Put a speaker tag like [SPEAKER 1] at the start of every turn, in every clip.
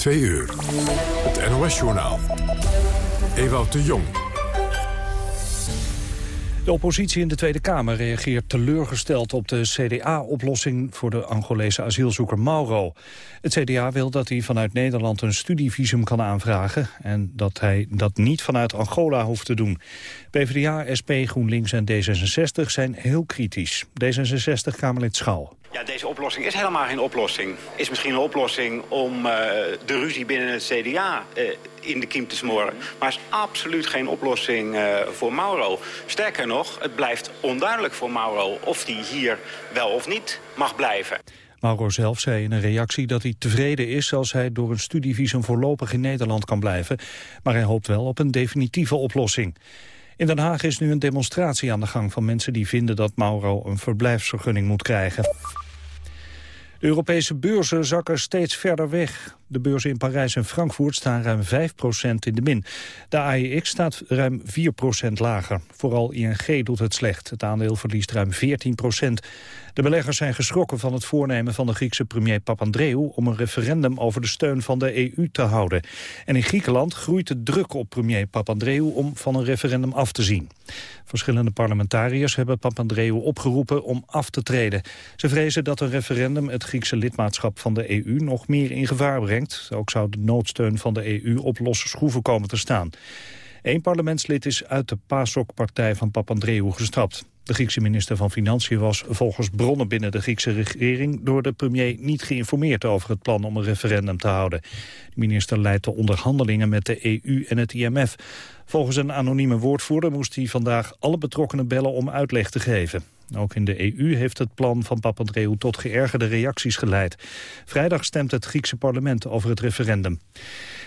[SPEAKER 1] 2 uur. Het NOS-journaal. Ewout de Jong.
[SPEAKER 2] De oppositie in de Tweede Kamer reageert teleurgesteld op de CDA-oplossing voor de Angolese asielzoeker Mauro. Het CDA wil dat hij vanuit Nederland een studievisum kan aanvragen en dat hij dat niet vanuit Angola hoeft te doen. PvdA, SP, GroenLinks en D66 zijn heel kritisch. D66-Kamerlid Schouw.
[SPEAKER 3] Ja, deze oplossing is helemaal geen oplossing. Is misschien een oplossing om uh, de ruzie binnen het CDA uh, in de kiem te smoren. Maar is absoluut geen oplossing uh, voor Mauro. Sterker nog, het blijft onduidelijk voor Mauro of hij hier wel of niet mag blijven.
[SPEAKER 2] Mauro zelf zei in een reactie dat hij tevreden is als hij door een studievisum voorlopig in Nederland kan blijven. Maar hij hoopt wel op een definitieve oplossing. In Den Haag is nu een demonstratie aan de gang van mensen die vinden dat Mauro een verblijfsvergunning moet krijgen. De Europese beurzen zakken steeds verder weg. De beurzen in Parijs en Frankfurt staan ruim 5% in de min. De AEX staat ruim 4% lager. Vooral ING doet het slecht. Het aandeel verliest ruim 14% De beleggers zijn geschrokken van het voornemen van de Griekse premier Papandreou... om een referendum over de steun van de EU te houden. En in Griekenland groeit de druk op premier Papandreou... om van een referendum af te zien. Verschillende parlementariërs hebben Papandreou opgeroepen om af te treden. Ze vrezen dat een referendum het Griekse lidmaatschap van de EU... nog meer in gevaar brengt ook zou de noodsteun van de EU op losse schroeven komen te staan. Eén parlementslid is uit de PASOK-partij van Papandreou gestapt. De Griekse minister van Financiën was volgens bronnen binnen de Griekse regering door de premier niet geïnformeerd over het plan om een referendum te houden. De minister leidt de onderhandelingen met de EU en het IMF. Volgens een anonieme woordvoerder moest hij vandaag alle betrokkenen bellen om uitleg te geven. Ook in de EU heeft het plan van Papandreou tot geërgerde reacties geleid. Vrijdag stemt het Griekse parlement over het referendum.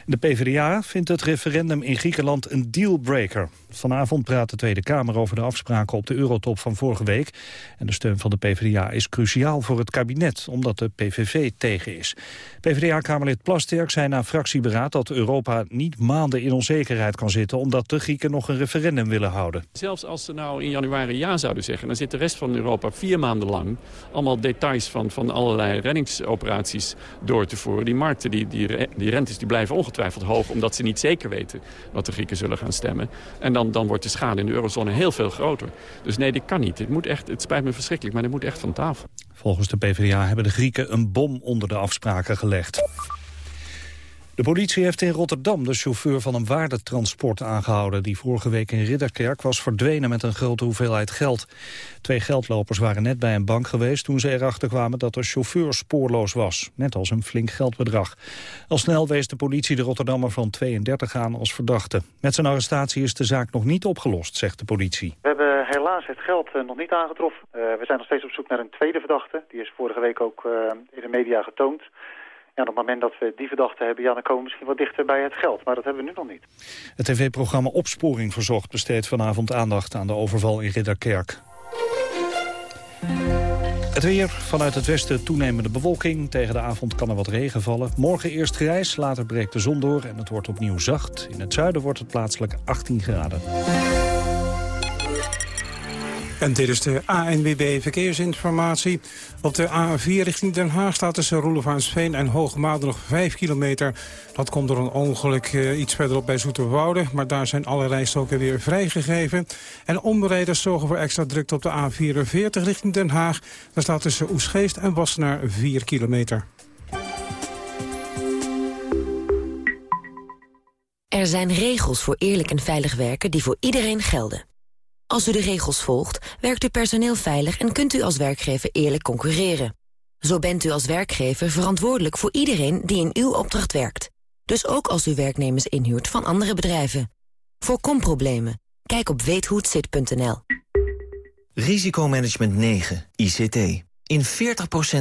[SPEAKER 2] De PvdA vindt het referendum in Griekenland een dealbreaker. Vanavond praat de Tweede Kamer over de afspraken op de eurotop van vorige week. En de steun van de PvdA is cruciaal voor het kabinet, omdat de PVV tegen is. PvdA-kamerlid Plasterk zei na fractieberaad dat Europa niet maanden in onzekerheid kan zitten... omdat de Grieken nog een referendum willen houden.
[SPEAKER 4] Zelfs als ze nou in januari ja zouden zeggen... dan zit de rest van Europa vier maanden lang allemaal details van, van allerlei reddingsoperaties door te voeren. Die markten, die, die, die rentes, die blijven ongetwijfeld hoog... omdat ze niet zeker weten wat de Grieken zullen gaan stemmen. En dan, dan wordt de schade in de eurozone heel veel groter. Dus nee, dit kan niet. Het, moet echt, het spijt me verschrikkelijk, maar dit moet echt van tafel.
[SPEAKER 2] Volgens de PvdA hebben de Grieken een bom onder de afspraken gelegd. De politie heeft in Rotterdam de chauffeur van een waardetransport aangehouden... die vorige week in Ridderkerk was verdwenen met een grote hoeveelheid geld. Twee geldlopers waren net bij een bank geweest... toen ze erachter kwamen dat de chauffeur spoorloos was. Net als een flink geldbedrag. Al snel wees de politie de Rotterdammer van 32 aan als verdachte. Met zijn arrestatie is de zaak nog niet opgelost, zegt de politie.
[SPEAKER 5] We hebben helaas het geld uh, nog niet aangetroffen. Uh, we zijn nog steeds op zoek naar een tweede verdachte. Die is vorige week ook uh, in de media getoond. Ja, op het moment dat we die verdachte hebben, ja, komen we misschien wat dichter bij het geld. Maar dat hebben we nu nog niet.
[SPEAKER 2] Het tv-programma Opsporing Verzocht besteedt vanavond aandacht aan de overval in Ridderkerk. Het weer, vanuit het westen toenemende bewolking. Tegen de avond kan er wat regen vallen. Morgen eerst grijs, later breekt de zon door en het wordt opnieuw zacht. In het zuiden wordt het plaatselijk 18 graden.
[SPEAKER 6] En dit is de ANWB Verkeersinformatie. Op de A4 richting Den Haag staat tussen Roelevaansveen en Hoogmade nog 5 kilometer. Dat komt door een ongeluk uh, iets verderop bij Zoeterwoude. Maar daar zijn alle rijstroken weer vrijgegeven. En omrijders zorgen voor extra drukte op de A44 richting Den Haag. Daar staat tussen Oesgeest en Wassenaar 4 kilometer.
[SPEAKER 7] Er zijn regels voor eerlijk en veilig werken die voor iedereen gelden. Als u de regels volgt, werkt uw personeel veilig en kunt u als werkgever eerlijk concurreren. Zo bent u als werkgever verantwoordelijk voor iedereen die in uw opdracht werkt. Dus ook als u werknemers inhuurt van andere bedrijven. Voorkom problemen. Kijk op weethohetzit.nl.
[SPEAKER 8] Risicomanagement 9, ICT. In 40%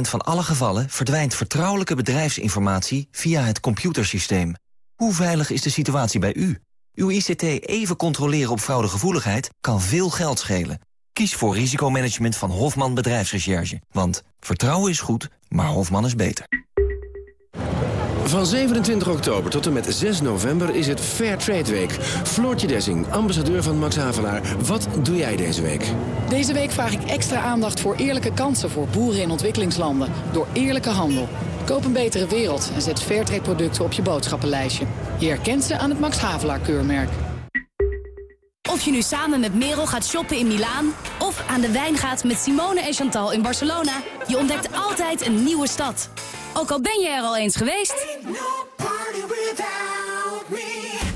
[SPEAKER 8] van alle gevallen verdwijnt vertrouwelijke bedrijfsinformatie via het computersysteem. Hoe veilig is de situatie bij u? Uw ICT even controleren op fraudegevoeligheid kan veel geld schelen. Kies voor risicomanagement van Hofman Bedrijfsrecherche. Want vertrouwen is goed, maar Hofman is beter.
[SPEAKER 9] Van 27 oktober tot en met 6 november is het Fair Trade Week. Floortje Dessing, ambassadeur van Max Havelaar. Wat doe jij deze week?
[SPEAKER 10] Deze week vraag ik extra aandacht voor eerlijke kansen voor boeren in ontwikkelingslanden. Door eerlijke handel. Koop een betere wereld en zet Fairtrade producten op je boodschappenlijstje. Je herkent ze aan het Max Havelaar keurmerk.
[SPEAKER 11] Of je nu samen met Merel gaat shoppen in Milaan... of aan de wijn gaat met Simone en Chantal in Barcelona... je ontdekt altijd een nieuwe stad. Ook al ben je er al eens geweest...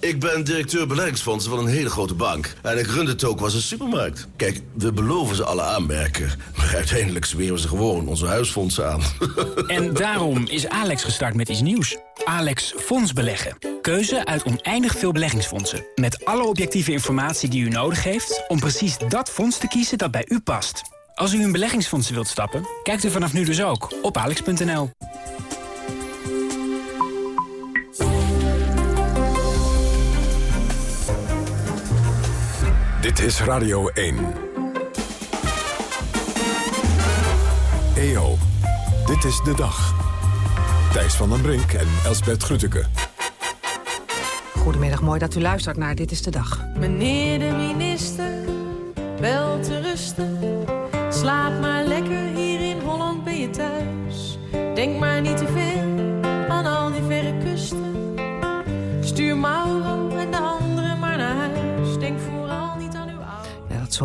[SPEAKER 12] Ik ben directeur beleggingsfondsen van een hele grote bank. En ik run het ook een supermarkt. Kijk, we beloven ze alle aanmerken. Maar uiteindelijk smeren ze gewoon onze huisfondsen aan.
[SPEAKER 13] en daarom is Alex gestart met iets nieuws. Alex Fonds Beleggen. Keuze uit oneindig veel beleggingsfondsen. Met alle objectieve informatie die u nodig heeft... om precies dat fonds te kiezen dat bij u past. Als u in beleggingsfondsen wilt stappen, kijkt u vanaf nu dus ook op alex.nl.
[SPEAKER 1] Dit is Radio 1. EO, dit is de dag. Thijs van den Brink en Elsbert Grütke.
[SPEAKER 14] Goedemiddag, mooi dat u luistert naar Dit is de Dag.
[SPEAKER 15] Meneer de minister, wel te rusten. Slaap maar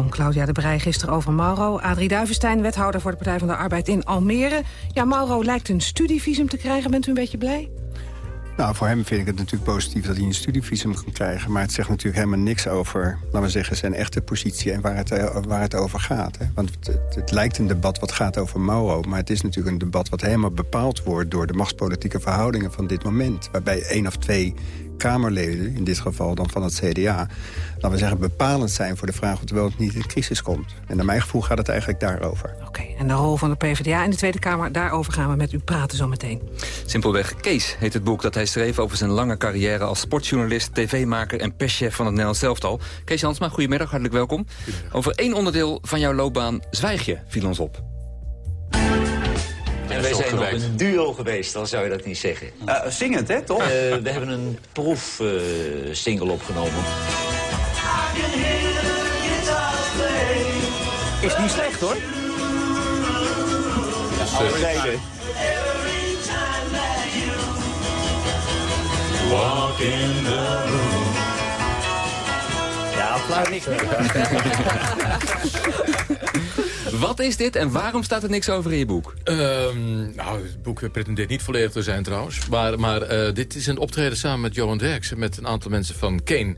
[SPEAKER 14] Claudia de Brij gisteren over Mauro. Adrie Duivenstein, wethouder voor de Partij van de Arbeid in Almere. Ja, Mauro lijkt een studievisum te krijgen. Bent u een beetje blij?
[SPEAKER 16] Nou, voor hem vind ik het natuurlijk positief dat hij een studievisum kan krijgen. Maar het zegt natuurlijk helemaal niks over, laten we zeggen, zijn echte positie en waar het, eh, waar het over gaat. Hè? Want het, het lijkt een debat wat gaat over Mauro. Maar het is natuurlijk een debat wat helemaal bepaald wordt door de machtspolitieke verhoudingen van dit moment. Waarbij één of twee Kamerleden, in dit geval dan van het CDA... laten we zeggen, bepalend zijn voor de vraag of er wel of niet in crisis komt. En naar mijn gevoel gaat het eigenlijk daarover.
[SPEAKER 14] Oké, en de rol van de PvdA in de Tweede Kamer... daarover gaan we met u praten zometeen.
[SPEAKER 17] Simpelweg Kees heet het boek dat hij schreef over zijn lange carrière... als sportjournalist, tv-maker en perschef van het Nederlands Elftal. Kees Hansma, goedemiddag, hartelijk welkom. Over één onderdeel van jouw loopbaan zwijg je, viel ons op.
[SPEAKER 18] Wij zijn nog een duo geweest, dan zou je dat niet zeggen.
[SPEAKER 19] Uh, zingend, hè, toch?
[SPEAKER 18] Uh, we hebben een proefsingle uh, opgenomen.
[SPEAKER 19] Is niet slecht, hoor.
[SPEAKER 18] Ja, alle tijden.
[SPEAKER 19] Walk in the room. Ja, applaus niks
[SPEAKER 17] Wat is dit en waarom staat er niks over in je boek?
[SPEAKER 20] Um, nou, het boek pretendeert niet volledig te zijn trouwens. Maar, maar uh, dit is een optreden samen met Johan Derksen... met een aantal mensen van Kane.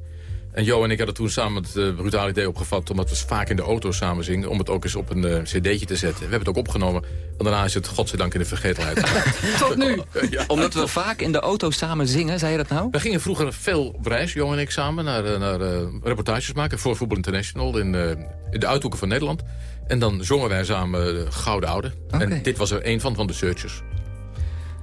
[SPEAKER 20] En Jo en ik hadden toen samen het uh, brutale idee opgevat... omdat we vaak in de auto samen zingen... om het ook eens op een uh, cd'tje te zetten. We hebben het ook opgenomen. En daarna is het godzijdank in de vergetelheid.
[SPEAKER 14] Tot nu.
[SPEAKER 17] ja. Omdat we vaak in de auto samen zingen, zei je dat nou?
[SPEAKER 20] We gingen vroeger veel op reis, Jo en ik samen... naar, naar reportages maken voor Voetbal International... in, in de uithoeken van Nederland. En dan zongen wij samen Gouden Oude. Okay. En dit was er een van, van de Searchers.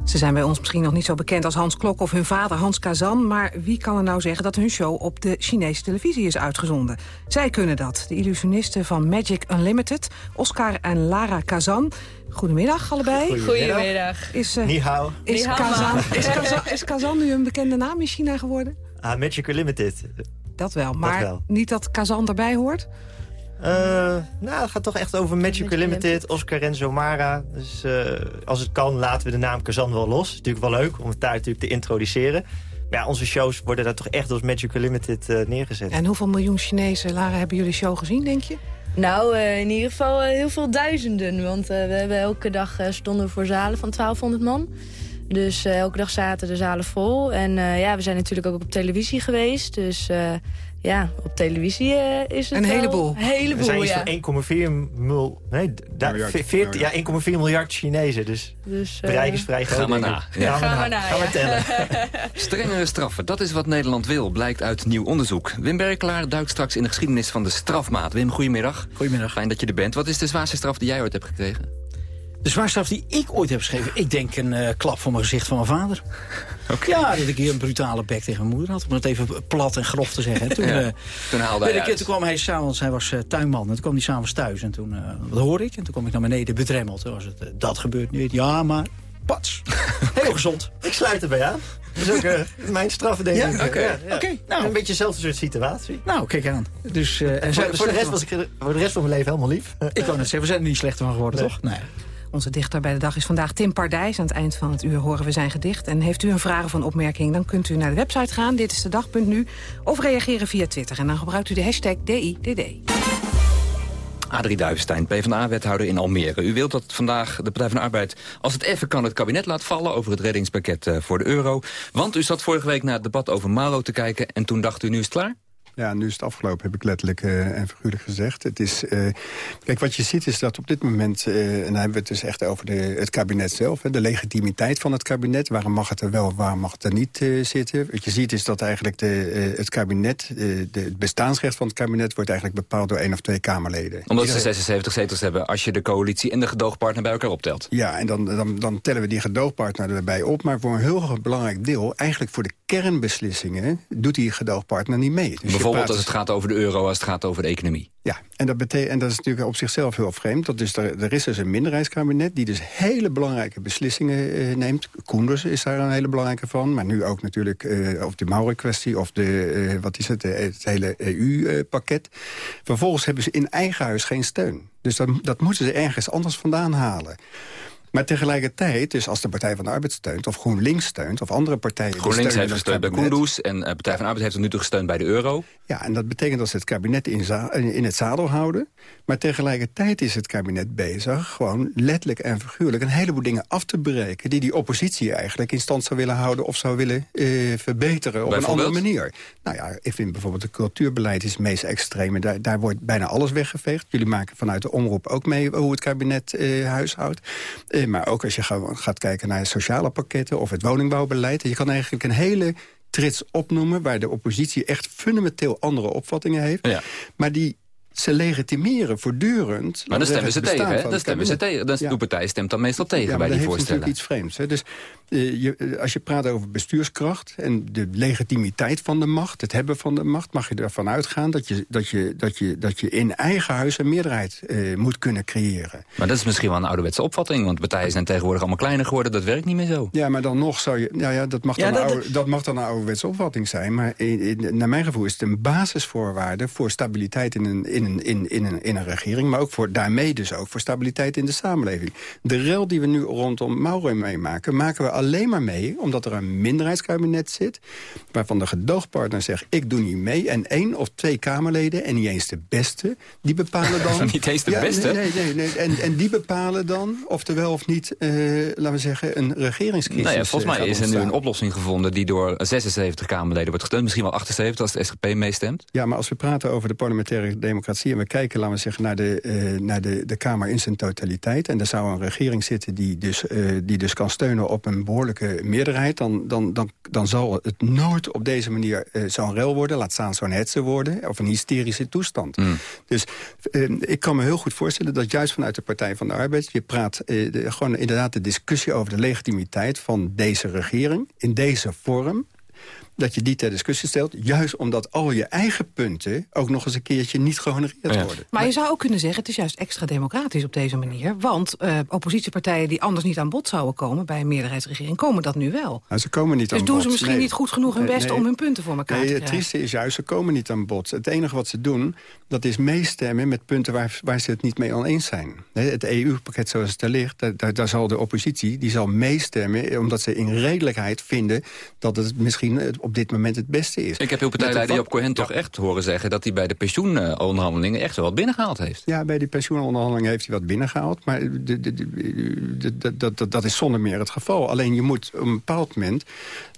[SPEAKER 14] Ze zijn bij ons misschien nog niet zo bekend als Hans Klok of hun vader Hans Kazan... maar wie kan er nou zeggen dat hun show op de Chinese televisie is uitgezonden? Zij kunnen dat, de illusionisten van Magic Unlimited, Oscar en Lara Kazan. Goedemiddag allebei.
[SPEAKER 21] Goedemiddag.
[SPEAKER 14] Is, uh, Ni hao. Is, Ni hao Kazan, is, Kazan, is Kazan nu een bekende naam in China geworden?
[SPEAKER 21] Ah, Magic Unlimited.
[SPEAKER 14] Dat wel, maar dat wel. niet dat Kazan erbij hoort?
[SPEAKER 21] Uh, nou, het gaat toch echt over Magic Limited, Oscar Renzo Mara. Dus uh, als het kan, laten we de naam Kazan wel los. is natuurlijk wel leuk om het daar natuurlijk te introduceren. Maar ja, onze shows worden daar toch echt als Magic Limited uh, neergezet.
[SPEAKER 14] En hoeveel miljoen Chinezen, Lara, hebben jullie show gezien, denk je?
[SPEAKER 21] Nou, in ieder geval heel veel duizenden. Want we hebben elke dag stonden voor zalen van 1200 man. Dus elke dag zaten de zalen vol. En ja, we zijn natuurlijk ook op televisie geweest. Dus ja, op televisie uh, is het
[SPEAKER 14] Een heleboel.
[SPEAKER 21] Een heleboel, Er zijn
[SPEAKER 14] ja.
[SPEAKER 21] van 1,4 mil, nee, miljard, 40, ja, 1,4 miljard Chinezen. Dus, dus uh, bereik is vrij groot.
[SPEAKER 17] Ga maar na.
[SPEAKER 21] Ja. Ga, maar na. Ga maar tellen.
[SPEAKER 17] Strengere straffen, dat is wat Nederland wil, blijkt uit nieuw onderzoek. Wim Berklaar duikt straks in de geschiedenis van de strafmaat. Wim, goedemiddag.
[SPEAKER 22] Goedemiddag.
[SPEAKER 17] Fijn dat je er bent. Wat is de zwaarste straf die jij ooit hebt gekregen?
[SPEAKER 23] De zwaarstraf die ik ooit heb geschreven, ik denk een uh, klap voor mijn gezicht van mijn vader. Ja, dat ik keer een brutale bek tegen mijn moeder had. Om het even plat en grof te zeggen. Toen,
[SPEAKER 17] ja, toen haalde hij
[SPEAKER 23] ik, Toen kwam hij s'avonds, hij was uh, tuinman. En toen kwam hij s'avonds thuis. En toen, uh, wat hoorde ik? En toen kwam ik naar beneden bedremmeld. Toen was het, dat gebeurt niet. Ja, maar pats. Heel gezond.
[SPEAKER 22] Ik sluit erbij aan. Dat is ook uh, mijn straffen, denk ik.
[SPEAKER 23] Ja, oké. Okay. Ja,
[SPEAKER 22] okay. nou. Een beetje dezelfde soort situatie.
[SPEAKER 23] Nou, kijk aan. Dus, uh,
[SPEAKER 22] en voor, voor, de rest was ik voor de rest van mijn leven helemaal lief.
[SPEAKER 23] ik wou net zeggen, we zijn er niet slechter van geworden, nee. toch? Nee.
[SPEAKER 14] Onze dichter bij de dag is vandaag Tim Pardijs. Aan het eind van het uur horen we zijn gedicht. En heeft u een vraag of een opmerking, dan kunt u naar de website gaan. Dit is de dag.nu. Of reageren via Twitter. En dan gebruikt u de hashtag DIDD.
[SPEAKER 17] Adrie Duivenstein, PvdA-wethouder in Almere. U wilt dat vandaag de Partij van de Arbeid, als het even kan, het kabinet laat vallen... over het reddingspakket voor de euro. Want u zat vorige week naar het debat over Mauro te kijken... en toen dacht u, nu is het klaar?
[SPEAKER 16] Ja, nu is het afgelopen, heb ik letterlijk uh, en figuurlijk gezegd. Het is, uh, kijk, wat je ziet is dat op dit moment... Uh, en dan hebben we het dus echt over de, het kabinet zelf... Hè, de legitimiteit van het kabinet. Waarom mag het er wel, waarom mag het er niet zitten? Wat je ziet is dat eigenlijk de, het kabinet... de, het bestaansrecht van het kabinet wordt eigenlijk bepaald... door één of twee Kamerleden.
[SPEAKER 17] Omdat ze 76 zetels hebben als je de coalitie en de gedoogpartner bij elkaar optelt.
[SPEAKER 16] Ja, en dan, dan, dan tellen we die gedoogpartner erbij op. Maar voor een heel belangrijk deel, eigenlijk voor de kernbeslissingen... doet die gedoogpartner niet mee.
[SPEAKER 17] Dus Bijvoorbeeld als het gaat over de euro, als het gaat over de economie.
[SPEAKER 16] Ja, en dat, en dat is natuurlijk op zichzelf heel vreemd. Dat dus er, er is dus een minderheidskabinet die dus hele belangrijke beslissingen eh, neemt. Koenders is daar een hele belangrijke van. Maar nu ook natuurlijk uh, of de Maurer-kwestie of de, uh, wat is het, het hele EU-pakket. Vervolgens hebben ze in eigen huis geen steun. Dus dat, dat moeten ze ergens anders vandaan halen. Maar tegelijkertijd, dus als de Partij van de Arbeid steunt... of GroenLinks steunt, of andere partijen...
[SPEAKER 17] GroenLinks heeft gesteund bij Kunduz en de Partij van de Arbeid heeft tot nu toe gesteund bij de euro.
[SPEAKER 16] Ja, en dat betekent dat ze het kabinet in, in het zadel houden. Maar tegelijkertijd is het kabinet bezig... gewoon letterlijk en figuurlijk een heleboel dingen af te breken... die die oppositie eigenlijk in stand zou willen houden... of zou willen eh, verbeteren op een andere manier. Nou ja, ik vind bijvoorbeeld het cultuurbeleid is het meest extreme. Daar, daar wordt bijna alles weggeveegd. Jullie maken vanuit de omroep ook mee hoe het kabinet eh, huishoudt. Eh, maar ook als je gaat kijken naar sociale pakketten... of het woningbouwbeleid. Je kan eigenlijk een hele trits opnoemen... waar de oppositie echt fundamenteel andere opvattingen heeft. Ja. Maar die ze legitimeren voortdurend...
[SPEAKER 17] Maar dan stemmen ze tegen, hè? Dan stemmen ze tegen. Dan, ja. Uw partij stemt dan meestal tegen bij die voorstellen.
[SPEAKER 16] dat is natuurlijk iets vreemds. Hè? Dus uh, je, uh, als je praat over bestuurskracht en de legitimiteit van de macht... het hebben van de macht, mag je ervan uitgaan... dat je, dat je, dat je, dat je in eigen huis een meerderheid uh, moet kunnen creëren.
[SPEAKER 17] Maar dat is misschien wel een ouderwetse opvatting... want partijen zijn tegenwoordig allemaal kleiner geworden. Dat werkt niet meer zo.
[SPEAKER 16] Ja, maar dan nog zou je... Ja, ja, dat, mag dan dat, oude, dat mag dan een ouderwetse opvatting zijn. Maar in, in, naar mijn gevoel is het een basisvoorwaarde... voor stabiliteit in een... In in een, in, in, een, in een regering... maar ook voor, daarmee dus ook voor stabiliteit in de samenleving. De rel die we nu rondom Mauro meemaken... maken we alleen maar mee omdat er een minderheidskabinet zit... waarvan de gedoogpartner zegt, ik doe niet mee... en één of twee Kamerleden, en niet eens de beste... die bepalen dan...
[SPEAKER 17] niet eens de ja, beste?
[SPEAKER 16] Nee, nee, nee, En, en die bepalen dan of er wel of niet, uh, laten we zeggen... een regeringscrisis
[SPEAKER 17] nou ja, Volgens mij is er nu een oplossing gevonden... die door 76 Kamerleden wordt gesteund. Misschien wel 78 als de SGP meestemt.
[SPEAKER 16] Ja, maar als we praten over de parlementaire democratie... en we kijken, laten we zeggen, naar de, uh, naar de, de Kamer in zijn totaliteit... en er zou een regering zitten die dus, uh, die dus kan steunen op een behoorlijke meerderheid... dan, dan, dan, dan zal het nooit op deze manier uh, zo'n rel worden... laat staan zo'n hetze worden, of een hysterische toestand. Mm. Dus ik kan me heel goed voorstellen dat juist vanuit de Partij van de Arbeid... je praat de, gewoon inderdaad de discussie over de legitimiteit van deze regering... in deze vorm, dat je die ter discussie stelt. Juist omdat al je eigen punten ook nog eens een keertje niet gehonoreerd ja. worden.
[SPEAKER 14] Maar je zou ook kunnen zeggen, het is juist extra democratisch op deze manier. Want uh, oppositiepartijen die anders niet aan bod zouden komen bij een meerderheidsregering, komen dat nu wel.
[SPEAKER 16] Nou, ze komen niet
[SPEAKER 14] dus
[SPEAKER 16] aan
[SPEAKER 14] doen
[SPEAKER 16] bod.
[SPEAKER 14] ze misschien
[SPEAKER 16] nee.
[SPEAKER 14] niet goed genoeg hun best nee, om hun punten voor elkaar
[SPEAKER 16] nee,
[SPEAKER 14] te
[SPEAKER 16] krijgen. Het trieste is juist, ze komen niet aan bod. Het enige wat ze doen, dat is meestemmen met punten waar, waar ze het niet mee oneens zijn. Het EU-pakket zoals het er ligt, daar, daar, daar, zal de oppositie die zal meestemmen... omdat ze in redelijkheid vinden dat het misschien op dit moment het beste is.
[SPEAKER 17] Ik heb uw partijleider Job Cohen toch echt horen zeggen... dat hij bij de pensioenonderhandelingen echt wel wat binnengehaald heeft.
[SPEAKER 16] Ja, bij die pensioenonderhandelingen heeft hij wat binnengehaald. Maar dat, dat is zonder meer het geval. Alleen je moet op een bepaald moment...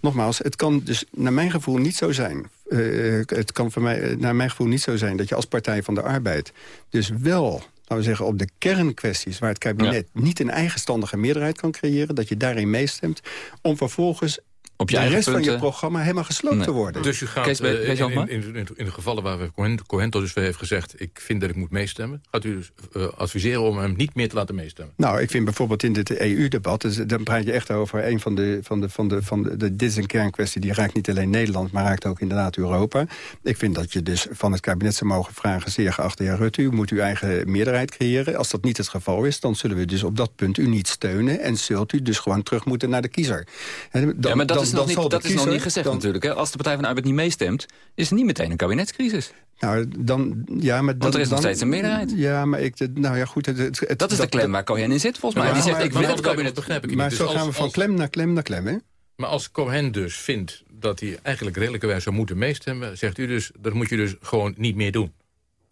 [SPEAKER 16] Nogmaals, het kan dus naar mijn gevoel niet zo zijn... Uh, het kan voor mij, naar mijn gevoel niet zo zijn dat je als Partij van de Arbeid... dus wel laten we zeggen, op de kernkwesties... waar het kabinet ja. niet een eigenstandige meerderheid kan creëren... dat je daarin meestemt, om vervolgens
[SPEAKER 17] Op je
[SPEAKER 16] de rest van je programma helemaal gesloopt
[SPEAKER 17] Nee.
[SPEAKER 16] te worden.
[SPEAKER 20] Dus u gaat
[SPEAKER 17] Kees,
[SPEAKER 20] eh,
[SPEAKER 17] Kees
[SPEAKER 20] in, in, in, in, in de gevallen waar we Cohen- dus weer heeft gezegd... ik vind dat ik moet meestemmen... gaat u dus eh, adviseren om hem niet meer te laten meestemmen?
[SPEAKER 16] Nou, ik vind bijvoorbeeld in dit EU-debat... Dus dan praat je echt over een van de... Van de, van de, van de, de dit is een kernkwestie die raakt niet alleen Nederland... maar raakt ook inderdaad Europa. Ik vind dat je dus van het kabinet zou mogen vragen... zeer geachte heer Rutte, u moet uw eigen meerderheid creëren. Als dat niet het geval is, dan zullen we dus op dat punt u niet steunen... en zult u dus gewoon terug moeten naar de kiezer. Dan-
[SPEAKER 17] ja, maar dat, is, nog niet, dat is nog niet gezegd
[SPEAKER 16] dan-
[SPEAKER 17] natuurlijk. Hè? Als de Partij van de Arbeid niet meestemt, is er niet meteen een kabinetscrisis.
[SPEAKER 16] Nou, dan, ja, maar dan,
[SPEAKER 17] er is nog
[SPEAKER 16] dan-
[SPEAKER 17] steeds een meerderheid.
[SPEAKER 16] Ja, maar ik, nou ja, goed. Het, het, het-
[SPEAKER 17] Dat is de klem waar Cohen in zit, volgens mij.
[SPEAKER 20] Maar-
[SPEAKER 17] Die zegt,
[SPEAKER 20] maar-
[SPEAKER 17] ik
[SPEAKER 20] maar
[SPEAKER 17] wil het kabinet...
[SPEAKER 20] begrijp ik
[SPEAKER 16] maar
[SPEAKER 20] niet.
[SPEAKER 16] zo
[SPEAKER 20] Dus
[SPEAKER 16] gaan we van
[SPEAKER 20] als-
[SPEAKER 16] klem naar klem naar klem, hè?
[SPEAKER 20] Maar als Cohen dus vindt dat hij eigenlijk redelijkerwijs zou moeten meestemmen... zegt u dus, dat moet je dus gewoon niet meer doen.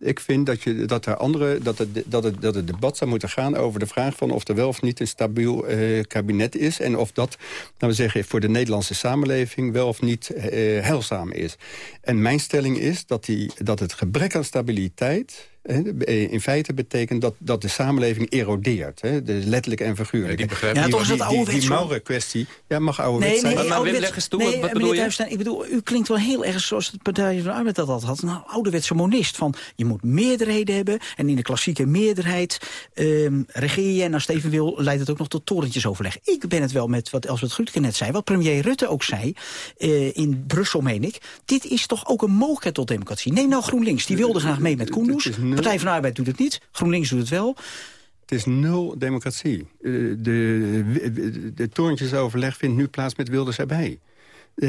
[SPEAKER 16] Ik vind dat, je, dat, er andere, dat, het, dat, het, dat het debat zou moeten gaan over de vraag van of er wel of niet een stabiel eh, kabinet is. En of dat, laten we zeggen, voor de Nederlandse samenleving wel of niet eh, heilzaam is. En mijn stelling is dat, die, dat het gebrek aan stabiliteit in feite betekent dat, dat de samenleving erodeert. Hè? Dus letterlijk en figuurlijk.
[SPEAKER 20] ik begrijp
[SPEAKER 23] Ja,
[SPEAKER 20] niet
[SPEAKER 23] toch is dat
[SPEAKER 16] die, die. Maure-kwestie, ja, mag ouderwets
[SPEAKER 23] Nee,
[SPEAKER 16] zijn.
[SPEAKER 23] nee,
[SPEAKER 17] Maar- maar Wim,
[SPEAKER 23] ouderwets-
[SPEAKER 17] leg eens toe,
[SPEAKER 23] nee,
[SPEAKER 17] wat- wat
[SPEAKER 23] meneer
[SPEAKER 17] bedoel je?
[SPEAKER 23] Duifstein, ik bedoel, u klinkt wel heel erg zoals de Partij van de Arbeid dat altijd had. Nou, ouderwetse monist van je moet meerderheden hebben. En in de klassieke meerderheid ehm, regeer je. En als het even wil, leidt het ook nog tot torentjesoverleg. Ik ben het wel met wat Elsbeth Grutke net zei. Wat premier Rutte ook zei, eh, in Brussel meen ik. Dit is toch ook een mogelijkheid tot democratie. Neem nou GroenLinks, die wilde graag mee met Koendoes.
[SPEAKER 16] Nul-
[SPEAKER 23] Partij van de Arbeid doet het niet. GroenLinks doet het wel.
[SPEAKER 16] Het is nul democratie. Eh, de, de, de torentjesoverleg vindt nu plaats met Wilders erbij. Eh,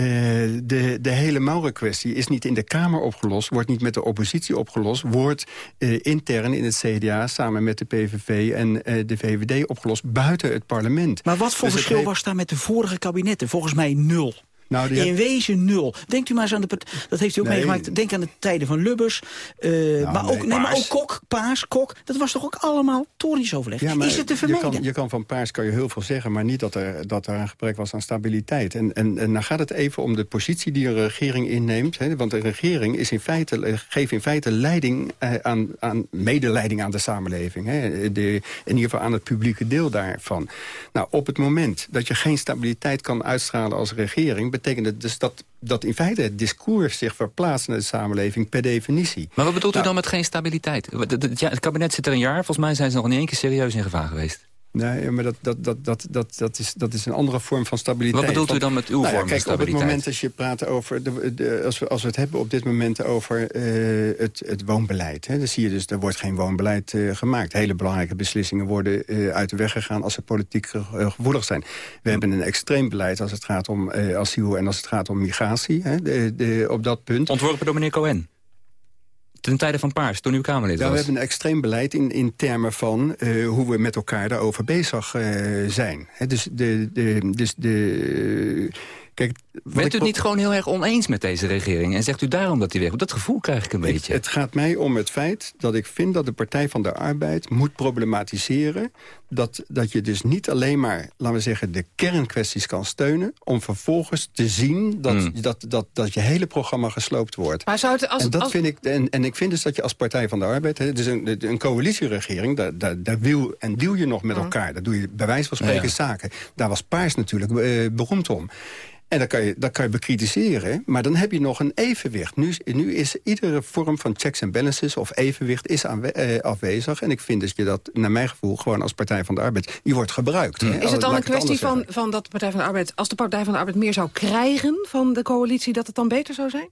[SPEAKER 16] de, de hele Maurer-kwestie is niet in de Kamer opgelost... wordt niet met de oppositie opgelost... wordt eh, intern in het CDA samen met de PVV en de VVD opgelost... buiten het parlement.
[SPEAKER 23] Maar wat voor
[SPEAKER 16] Dus
[SPEAKER 23] verschil
[SPEAKER 16] heeft-
[SPEAKER 23] was daar met de vorige kabinetten? Volgens mij nul.
[SPEAKER 16] Nou, die-
[SPEAKER 23] In wezen nul. Denkt u maar eens aan de... Dat heeft u ook
[SPEAKER 16] Nee.
[SPEAKER 23] meegemaakt. Denk aan de tijden van Lubbers. eh, maar,
[SPEAKER 16] nee,
[SPEAKER 23] ook, nee, maar
[SPEAKER 16] Paas.
[SPEAKER 23] ook Kok, Paas, Kok. Dat was toch ook allemaal?
[SPEAKER 16] Ja, maar
[SPEAKER 23] is het te
[SPEAKER 16] je
[SPEAKER 23] vermijden?
[SPEAKER 16] kan, je kan van paars kan je heel veel zeggen... maar niet dat er, dat er een gebrek was aan stabiliteit. En, en, en dan gaat het even om de positie die een regering inneemt. Hè, want een regering is in feite, geeft in feite leiding eh, aan, aan medeleiding aan de samenleving. Hè, de, in ieder geval aan het publieke deel daarvan. Nou, op het moment dat je geen stabiliteit kan uitstralen als regering... betekent dus dat, dat in feite het discours zich verplaatst naar de samenleving per definitie.
[SPEAKER 17] Maar wat bedoelt
[SPEAKER 16] Nou,
[SPEAKER 17] u dan met geen stabiliteit? Het, kabinet zit er een jaar. Volgens mij zijn ze nog niet één keer serieus in gevaar geweest.
[SPEAKER 16] Nee, maar dat, dat, dat, dat, dat, dat, is, dat is een andere vorm van stabiliteit.
[SPEAKER 17] Wat bedoelt u dan met uw
[SPEAKER 16] nou ja,
[SPEAKER 17] vorm van
[SPEAKER 16] kijk, Op het
[SPEAKER 17] stabiliteit?
[SPEAKER 16] moment als je praat over... De, de- als, we, als we het hebben op dit moment over eh, het, het woonbeleid... Hè, dan zie je dus, er wordt geen woonbeleid eh, gemaakt. Hele belangrijke beslissingen worden eh, uit de weg gegaan... als ze politiek ge- gevoelig zijn. We hebben een extreem beleid als het gaat om asiel... en als het gaat om migratie, hè, de, de, op dat punt.
[SPEAKER 17] Ontworpen door meneer Cohen. Ten tijde van Paars, toen u Kamerlid
[SPEAKER 16] Ja, we
[SPEAKER 17] was.
[SPEAKER 16] hebben een extreem beleid in, in termen van eh, hoe we met elkaar daarover bezig eh, zijn. Dus de... de, dus de kijk,
[SPEAKER 17] Bent u het niet gewoon heel erg oneens met deze regering? En zegt u daarom dat hij weg moet? Dat gevoel krijg ik een beetje.
[SPEAKER 16] het gaat mij om het feit dat ik vind dat de Partij van de Arbeid moet problematiseren... dat, dat je dus niet alleen maar, laten we zeggen, de kernkwesties kan steunen... om vervolgens te zien dat,
[SPEAKER 17] Hmm.
[SPEAKER 16] dat, dat, dat je hele programma gesloopt wordt.
[SPEAKER 14] Maar zou het als,
[SPEAKER 16] en, dat
[SPEAKER 14] als-
[SPEAKER 16] vind ik, en, en ik vind dus dat je als Partij van de Arbeid... Hè, dus een, een coalitieregering, daar, daar, daar wil en deal je nog met elkaar. Daar doe je bij wijze van spreken
[SPEAKER 17] Ja.
[SPEAKER 16] zaken. Daar was Paars natuurlijk eh, beroemd om. En dat kan, je, dat kan je bekritiseren, maar dan heb je nog een evenwicht. Nu, is- nu is iedere vorm van checks en balances of evenwicht is aanwe- eh, afwezig. En ik vind dus je dat, naar mijn gevoel, gewoon als Partij van de Arbeid... die wordt gebruikt. hè.
[SPEAKER 14] Is het dan
[SPEAKER 16] Laat
[SPEAKER 14] een kwestie van, van dat de Partij van de Arbeid... als de Partij van de Arbeid meer zou krijgen van de coalitie... dat het dan beter zou zijn?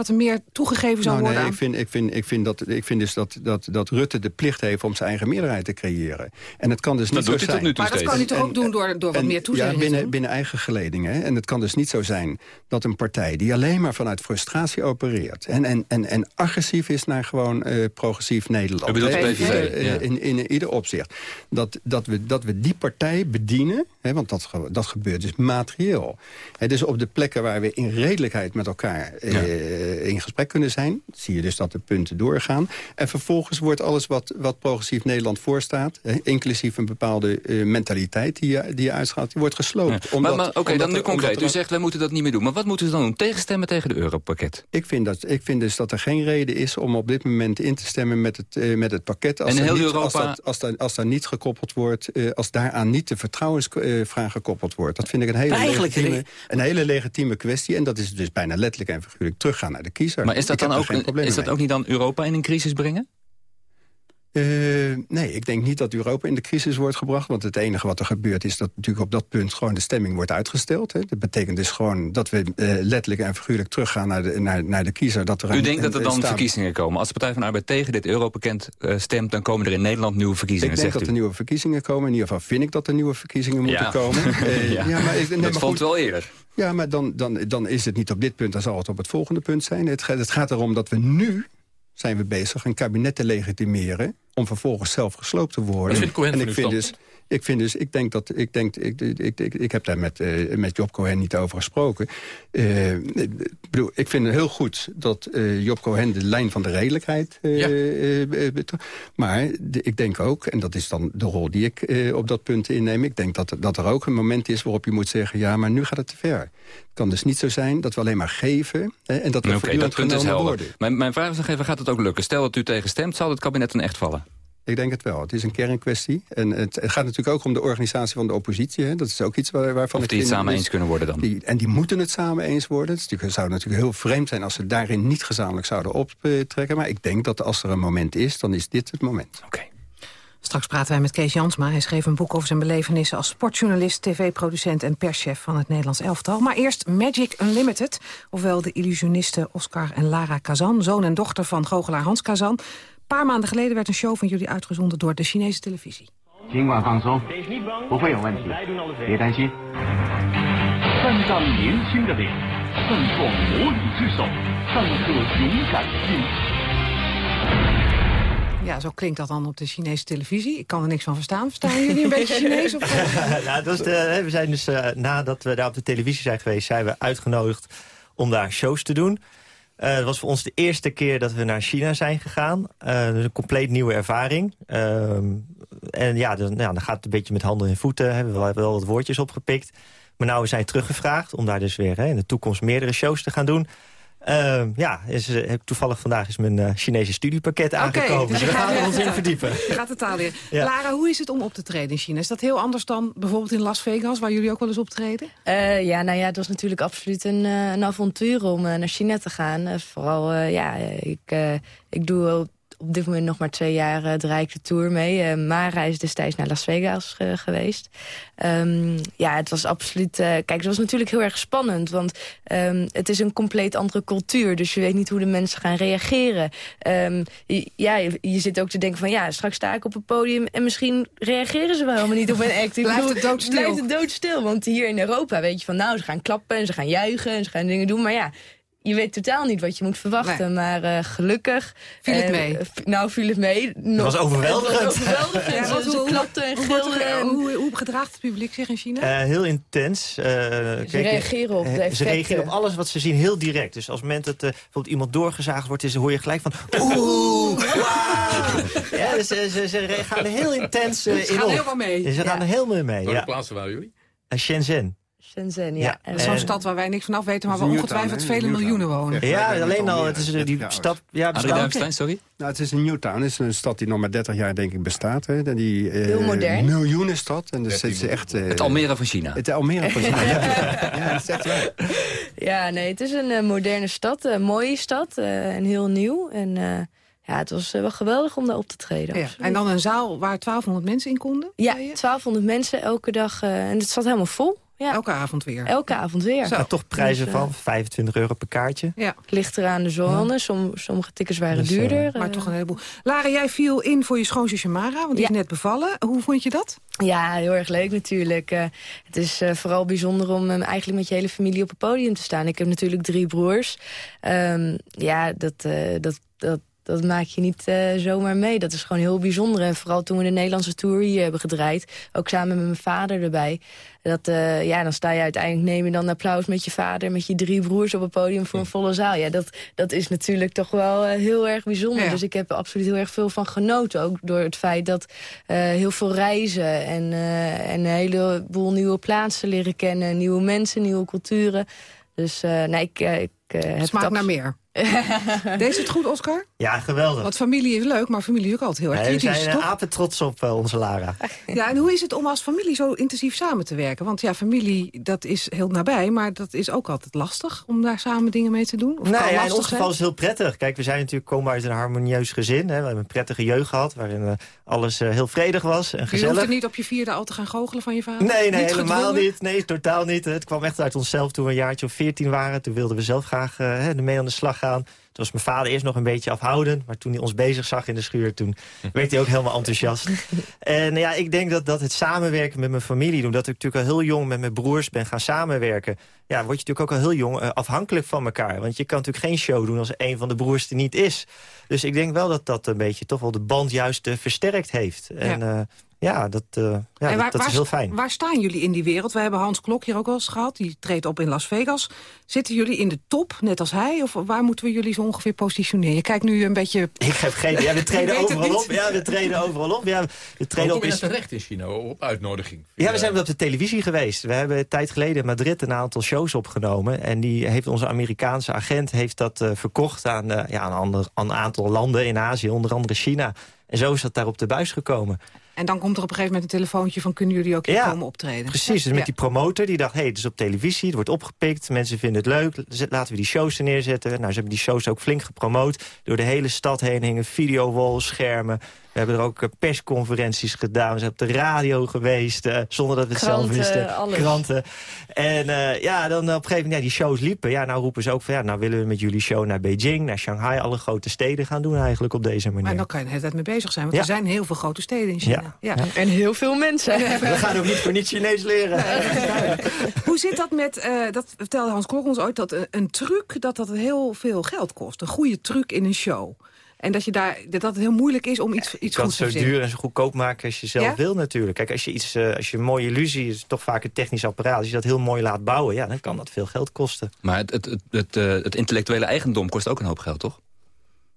[SPEAKER 14] Dat er meer toegegeven zou
[SPEAKER 16] Nou,
[SPEAKER 14] worden
[SPEAKER 16] nee,
[SPEAKER 14] aan...
[SPEAKER 16] ik vind, ik vind, ik vind, dat, ik vind dus dat, dat, dat Rutte de plicht heeft om zijn eigen meerderheid te creëren. En het kan dus
[SPEAKER 17] Dat
[SPEAKER 16] niet
[SPEAKER 17] doet
[SPEAKER 16] zo
[SPEAKER 17] hij tot
[SPEAKER 16] zijn.
[SPEAKER 17] nu toe
[SPEAKER 14] Maar dat kan hij toch ook doen door, door wat
[SPEAKER 16] En-
[SPEAKER 14] meer toezeggingen
[SPEAKER 16] Ja,
[SPEAKER 14] te
[SPEAKER 16] binnen, binnen eigen geledingen. hè. En het kan dus niet zo zijn dat een partij die alleen maar vanuit frustratie opereert... en, en, en, en agressief is naar gewoon eh, progressief Nederland.
[SPEAKER 17] Bedoelt
[SPEAKER 16] hè,
[SPEAKER 17] de PVV,
[SPEAKER 16] eh,
[SPEAKER 17] ja.
[SPEAKER 16] in, in, ieder opzicht. Dat, dat, we, dat we die partij bedienen, hè, want dat, dat gebeurt dus materieel. Hè, dus op de plekken waar we in redelijkheid met elkaar eh, eh, in gesprek kunnen zijn. Zie je dus dat de punten doorgaan. En vervolgens wordt alles wat, wat progressief Nederland voorstaat... inclusief een bepaalde uh, mentaliteit die je, die je uitschaalt... die wordt gesloopt.
[SPEAKER 17] Ja. maar, maar Oké, dan nu concreet. U zegt, we moeten dat niet meer doen. Maar wat moeten ze dan doen? Tegenstemmen tegen de europakket?
[SPEAKER 16] Ik vind, dat, ik vind dus dat er geen reden is om op dit moment in te stemmen met het, uh, met het pakket. Als
[SPEAKER 17] en heel
[SPEAKER 16] niet,
[SPEAKER 17] Europa...
[SPEAKER 16] Als, dat, als, daar, als daar niet gekoppeld wordt... Uh, als daaraan niet de vertrouwensvraag gekoppeld wordt. Dat vind ik een hele, legitieme, een hele legitieme kwestie. En dat is dus bijna letterlijk en figuurlijk teruggaan naar de kiezer.
[SPEAKER 17] Maar is dat, dan ook, is dat ook niet dan Europa in een crisis brengen?
[SPEAKER 16] Uh, nee, ik denk niet dat Europa in de crisis wordt gebracht. Want het enige wat er gebeurt is dat natuurlijk op dat punt... gewoon de stemming wordt uitgesteld. Hè. Dat betekent dus gewoon dat we uh, letterlijk en figuurlijk teruggaan naar de, naar, naar de kiezer. Dat er
[SPEAKER 17] U
[SPEAKER 16] een,
[SPEAKER 17] denkt dat er dan verkiezingen komen? Als de Partij van de Arbeid tegen dit Europakket uh, stemt... dan komen er in Nederland nieuwe verkiezingen,
[SPEAKER 16] Ik denk dat
[SPEAKER 17] u.
[SPEAKER 16] er nieuwe verkiezingen komen. In ieder geval vind ik dat er nieuwe verkiezingen moeten
[SPEAKER 17] Ja.
[SPEAKER 16] komen. Uh,
[SPEAKER 17] Ja.
[SPEAKER 16] maar, nee,
[SPEAKER 17] dat
[SPEAKER 16] maar
[SPEAKER 17] vond
[SPEAKER 16] goed,
[SPEAKER 17] wel eerder.
[SPEAKER 16] Ja, maar dan, dan, dan is het niet op dit punt, dan zal het op het volgende punt zijn. Het, gaat- het gaat erom dat we nu zijn we bezig een kabinet te legitimeren... om vervolgens zelf gesloopt te worden. En ik vind dus? Ik vind dus, ik denk dat, ik denk, ik, ik, ik, ik, heb daar met, eh, met Job Cohen niet over gesproken. Eh, ik bedoel, ik vind het heel goed dat eh, Job Cohen de lijn van de redelijkheid
[SPEAKER 20] Ja.
[SPEAKER 16] Maar de- ik denk ook, en dat is dan de rol die ik op dat punt inneem... ik denk dat, dat er ook een moment is waarop je moet zeggen... ja, maar nu gaat het te ver. Het kan dus niet zo zijn dat we alleen maar geven... Hè, en dat we voortdurend
[SPEAKER 17] dat punt is helder.
[SPEAKER 16] worden.
[SPEAKER 17] Mijn, mijn vraag is nog even, gaat het ook lukken? Stel dat u tegen stemt, zal het kabinet dan echt vallen?
[SPEAKER 16] Ik denk het wel. Het is een kernkwestie. En het, het gaat natuurlijk ook om de organisatie van de oppositie. Hè. Dat is ook iets waar, waarvan
[SPEAKER 17] Of
[SPEAKER 16] ik
[SPEAKER 17] die het samen eens kunnen worden dan?
[SPEAKER 16] Die, en die moeten het samen eens worden. Het, is natuurlijk, het zou natuurlijk heel vreemd zijn als ze daarin niet gezamenlijk zouden optrekken. Maar ik denk dat als er een moment is, dan is dit het moment.
[SPEAKER 14] Straks praten wij met Kees Jansma. Hij schreef een boek over zijn belevenissen als sportjournalist, tv-producent en perschef van het Nederlands elftal. Maar eerst Magic Unlimited, ofwel de illusionisten Oscar en Lara Kazan, zoon en dochter van goochelaar Hans Kazan paar maanden geleden werd een show van jullie uitgezonden door de Chinese televisie. Ja, zo klinkt dat dan op de Chinese televisie. Ik kan er niks van verstaan. Verstaan jullie een beetje Chinees? Of...
[SPEAKER 22] dat de, we zijn dus, eh, nadat we daar op de televisie zijn geweest... zijn we uitgenodigd om daar shows te doen. Eh, Het was voor ons de eerste keer dat we naar China zijn gegaan. Dus een compleet nieuwe ervaring. Ehm, en ja dan, ja, dan gaat het een beetje met handen en voeten. Hebben we wel wat woordjes opgepikt. Maar nou, we zijn teruggevraagd om daar dus weer hè, in de toekomst meerdere shows te gaan doen. Ehm, ja, is, eh, heb- toevallig vandaag is mijn eh, Chinese studiepakket aangekomen.
[SPEAKER 14] dus
[SPEAKER 22] Dus we gaan er ons in verdiepen.
[SPEAKER 14] Gaat de taal leren.
[SPEAKER 22] Ja.
[SPEAKER 14] Lara, hoe is het om op te treden in China? Is dat heel anders dan bijvoorbeeld in Las Vegas, waar jullie ook wel eens optreden?
[SPEAKER 21] Eh, ja, nou ja, het was natuurlijk absoluut een, eh, een avontuur om naar China te gaan. Vooral, ja, ik, eh, ik doe op dit moment nog maar twee jaar eh, draai ik de tour mee. Eh, Mara is destijds naar Las Vegas eh, geweest. Ehm, ja, het was absoluut... kijk, het was natuurlijk heel erg spannend. Want ehm, het is een compleet andere cultuur. Dus je weet niet hoe de mensen gaan reageren. Ehm, ja, je, je zit ook te denken van... ja, straks sta ik op het podium... en misschien reageren ze wel helemaal niet op mijn act.
[SPEAKER 14] Blijft het doodstil.
[SPEAKER 21] Blijft het doodstil. Want hier in Europa weet je van... nou, ze gaan klappen en ze gaan juichen en ze gaan dingen doen. Maar ja... Je weet totaal niet wat je moet verwachten, maar eh, gelukkig...
[SPEAKER 14] Viel het
[SPEAKER 21] eh,
[SPEAKER 14] mee?
[SPEAKER 21] nou, viel het mee. Nog-
[SPEAKER 22] was overweldigend.
[SPEAKER 21] Het was overweldigend.
[SPEAKER 14] Ja,
[SPEAKER 21] Ze- ze
[SPEAKER 14] hoe-
[SPEAKER 21] klapten en
[SPEAKER 14] hoe wordt
[SPEAKER 21] gilden. en-
[SPEAKER 14] Hoe, hoe gedraagt het publiek zich in China?
[SPEAKER 22] Eh, heel intens. eh, kijk,
[SPEAKER 21] reageren op de.
[SPEAKER 22] Ze reageren op alles wat ze zien heel direct. Dus als het moment dat bijvoorbeeld iemand doorgezaagd wordt... is, hoor je gelijk van... Oeh, wauw. Ja, dus, ze, ze gaan er heel intens eh,
[SPEAKER 14] Ze
[SPEAKER 22] in
[SPEAKER 14] gaan
[SPEAKER 22] op.
[SPEAKER 14] helemaal mee.
[SPEAKER 22] Ze gaan er heel mee
[SPEAKER 20] Welke
[SPEAKER 22] ja.
[SPEAKER 20] plaatsen waren jullie?
[SPEAKER 22] Shenzhen.
[SPEAKER 21] Shenzhen, ja.
[SPEAKER 22] Ja.
[SPEAKER 21] En-
[SPEAKER 14] Dat is zo'n
[SPEAKER 22] En-
[SPEAKER 14] stad waar wij niks van af weten, maar waar ongetwijfeld vele miljoenen wonen.
[SPEAKER 22] Ja, alleen al, het is eh,
[SPEAKER 16] 30
[SPEAKER 22] die stad... Ja, bestaat-
[SPEAKER 17] sorry?
[SPEAKER 16] Nou, het is een Newtown. Het is een stad die nog maar 30 jaar denk ik bestaat. Hè. En Die, eh,
[SPEAKER 21] Heel modern.
[SPEAKER 16] miljoenenstad. En dus het is echt... eh,
[SPEAKER 17] Het Almere van China.
[SPEAKER 16] Het Almere van China. ja, dat is echt waar.
[SPEAKER 21] Ja, nee, het is een eh, moderne stad, een mooie stad eh, en heel nieuw. En eh, ja, het was eh, wel geweldig om daar op te treden.
[SPEAKER 14] Ja, en dan een zaal waar 1200 mensen in konden?
[SPEAKER 21] Ja,
[SPEAKER 14] zei je?
[SPEAKER 21] 1200 mensen elke dag. eh, en het zat helemaal vol. Ja,
[SPEAKER 14] Elke avond weer.
[SPEAKER 21] elke avond weer.
[SPEAKER 22] Maar toch prijzen
[SPEAKER 21] Dus, eh,
[SPEAKER 22] van 25 euro per kaartje.
[SPEAKER 14] Ja,
[SPEAKER 21] Ligt eraan de zone. Som, sommige tickets waren
[SPEAKER 22] Dus, eh,
[SPEAKER 21] duurder.
[SPEAKER 14] maar
[SPEAKER 21] eh.
[SPEAKER 14] toch een heleboel. Lara, jij viel in voor je schoonzusje Mara, want die
[SPEAKER 21] Ja.
[SPEAKER 14] is net bevallen. Hoe vond je dat?
[SPEAKER 21] Ja, heel erg leuk natuurlijk. Eh, het is eh, vooral bijzonder om eh, eigenlijk met je hele familie op het podium te staan. Ik heb natuurlijk drie broers. Ehm, ja, dat, eh, dat, dat, dat maak je niet uh, zomaar mee. Dat is gewoon heel bijzonder. En vooral toen we de Nederlandse Tour hier hebben gedraaid... ook samen met mijn vader erbij... Dat, uh, ja, dan sta je uiteindelijk, neem je dan applaus met je vader... met je drie broers op het podium voor een volle zaal. Ja, dat, dat is natuurlijk toch wel uh, heel erg bijzonder. Dus ik heb er absoluut heel erg veel van genoten. Ook door het feit dat heel veel reizen... en, en een heleboel nieuwe plaatsen leren kennen... nieuwe mensen, nieuwe culturen. Dus nee, ik, ik heb
[SPEAKER 14] Smaakt naar meer. Deze het goed, Oscar?
[SPEAKER 22] Ja, geweldig.
[SPEAKER 14] Want familie is leuk, maar familie is ook altijd heel erg kritisch,
[SPEAKER 22] We zijn
[SPEAKER 14] toch?
[SPEAKER 22] apen trots op uh, onze Lara.
[SPEAKER 14] Ja, en hoe is het om als familie zo intensief samen te werken? Want ja, familie, dat is heel nabij, maar dat is ook altijd lastig... om daar samen dingen mee te doen? Of
[SPEAKER 22] nou, ja, in
[SPEAKER 14] ons
[SPEAKER 22] geval is het heel prettig. Kijk, we zijn natuurlijk komen uit een harmonieus gezin. Hè. We hebben een prettige jeugd gehad, waarin uh, alles uh, heel vredig was en gezellig.
[SPEAKER 14] Je hoeft niet op je vierde al te gaan goochelen van je vader?
[SPEAKER 22] Nee, nee
[SPEAKER 14] niet
[SPEAKER 22] helemaal
[SPEAKER 14] gedwongen?
[SPEAKER 22] niet. Nee, totaal niet. Het kwam echt uit onszelf toen we een jaartje of veertien waren. Toen wilden we zelf graag mee aan de slag gaan. Toen was mijn vader eerst nog een beetje afhoudend. Maar toen hij ons bezig zag in de schuur, toen werd hij ook helemaal enthousiast. en ja, ik denk dat, dat het samenwerken met mijn familie doen... dat ik natuurlijk al heel jong met mijn broers ben gaan samenwerken... ja, word je natuurlijk ook al heel jong uh, afhankelijk van elkaar. Want je kan natuurlijk geen show doen als een van de broers er niet is. Dus ik denk wel dat dat een beetje toch wel de band juist uh, versterkt heeft. En, ja. Uh, ja, dat, uh, ja,
[SPEAKER 14] waar,
[SPEAKER 22] dat, dat
[SPEAKER 14] waar,
[SPEAKER 22] is heel fijn.
[SPEAKER 14] Waar staan jullie in die wereld? We hebben Hans Klok hier ook al eens gehad. Die treedt op in Las Vegas. Zitten jullie in de top, net als hij? Of waar moeten we jullie zo ongeveer positioneren? Je kijkt nu een beetje...
[SPEAKER 22] Ik heb geen Ja, we treden overal op. Ja, we treden overal op. Ja, we treden
[SPEAKER 20] op
[SPEAKER 22] in...
[SPEAKER 20] terecht in China op uitnodiging?
[SPEAKER 22] Ja, we zijn op de televisie geweest. We hebben een tijd geleden in Madrid een aantal shows opgenomen. En die heeft onze Amerikaanse agent heeft dat uh, verkocht aan, uh, ja, aan, ander, aan een aantal landen in Azië. Onder andere China. En zo is dat daar op de buis gekomen.
[SPEAKER 14] En dan komt er op een gegeven moment een telefoontje van... kunnen jullie ook hier
[SPEAKER 22] ja,
[SPEAKER 14] komen optreden?
[SPEAKER 22] Precies, dus met die promotor die dacht... hé, hey, het is op televisie, het wordt opgepikt, mensen vinden het leuk... laten we die shows er neerzetten. Nou, ze hebben die shows ook flink gepromoot. Door de hele stad heen hingen videowalls, schermen... We hebben er ook persconferenties gedaan. We zijn op de radio geweest, uh, zonder dat we het
[SPEAKER 21] Kranten,
[SPEAKER 22] zelf wisten.
[SPEAKER 21] Alles.
[SPEAKER 22] Kranten. En uh, ja, dan op een gegeven moment, ja, die shows liepen. Ja, nou roepen ze ook van, ja, nou willen we met jullie show naar Beijing, naar Shanghai. Alle grote steden gaan doen eigenlijk op deze manier.
[SPEAKER 14] Maar dan kan je de hele tijd mee bezig zijn, want
[SPEAKER 22] Ja.
[SPEAKER 14] er zijn heel veel grote steden in China.
[SPEAKER 22] Ja.
[SPEAKER 14] Ja.
[SPEAKER 21] En heel veel mensen.
[SPEAKER 22] We gaan ook niet voor niet Chinees leren.
[SPEAKER 14] Hoe zit dat met, eh, dat vertelde Hans Klok ons ooit, dat een, een truc dat dat heel veel geld kost. Een goede truc in een show. En dat, je daar, dat het heel moeilijk is om iets,
[SPEAKER 22] Je
[SPEAKER 14] iets
[SPEAKER 22] kan
[SPEAKER 14] goeds
[SPEAKER 22] het
[SPEAKER 14] te
[SPEAKER 22] zo
[SPEAKER 14] verzinnen.
[SPEAKER 22] duur en zo goedkoop maken als je zelf
[SPEAKER 14] Ja?
[SPEAKER 22] wil natuurlijk. Kijk, als je, iets, eh, als je een mooie illusie, is toch vaak een technisch apparaat... als je dat heel mooi laat bouwen, ja, dan kan dat veel geld kosten.
[SPEAKER 17] Maar het, het, het, het, eh, het intellectuele eigendom kost ook een hoop geld, toch?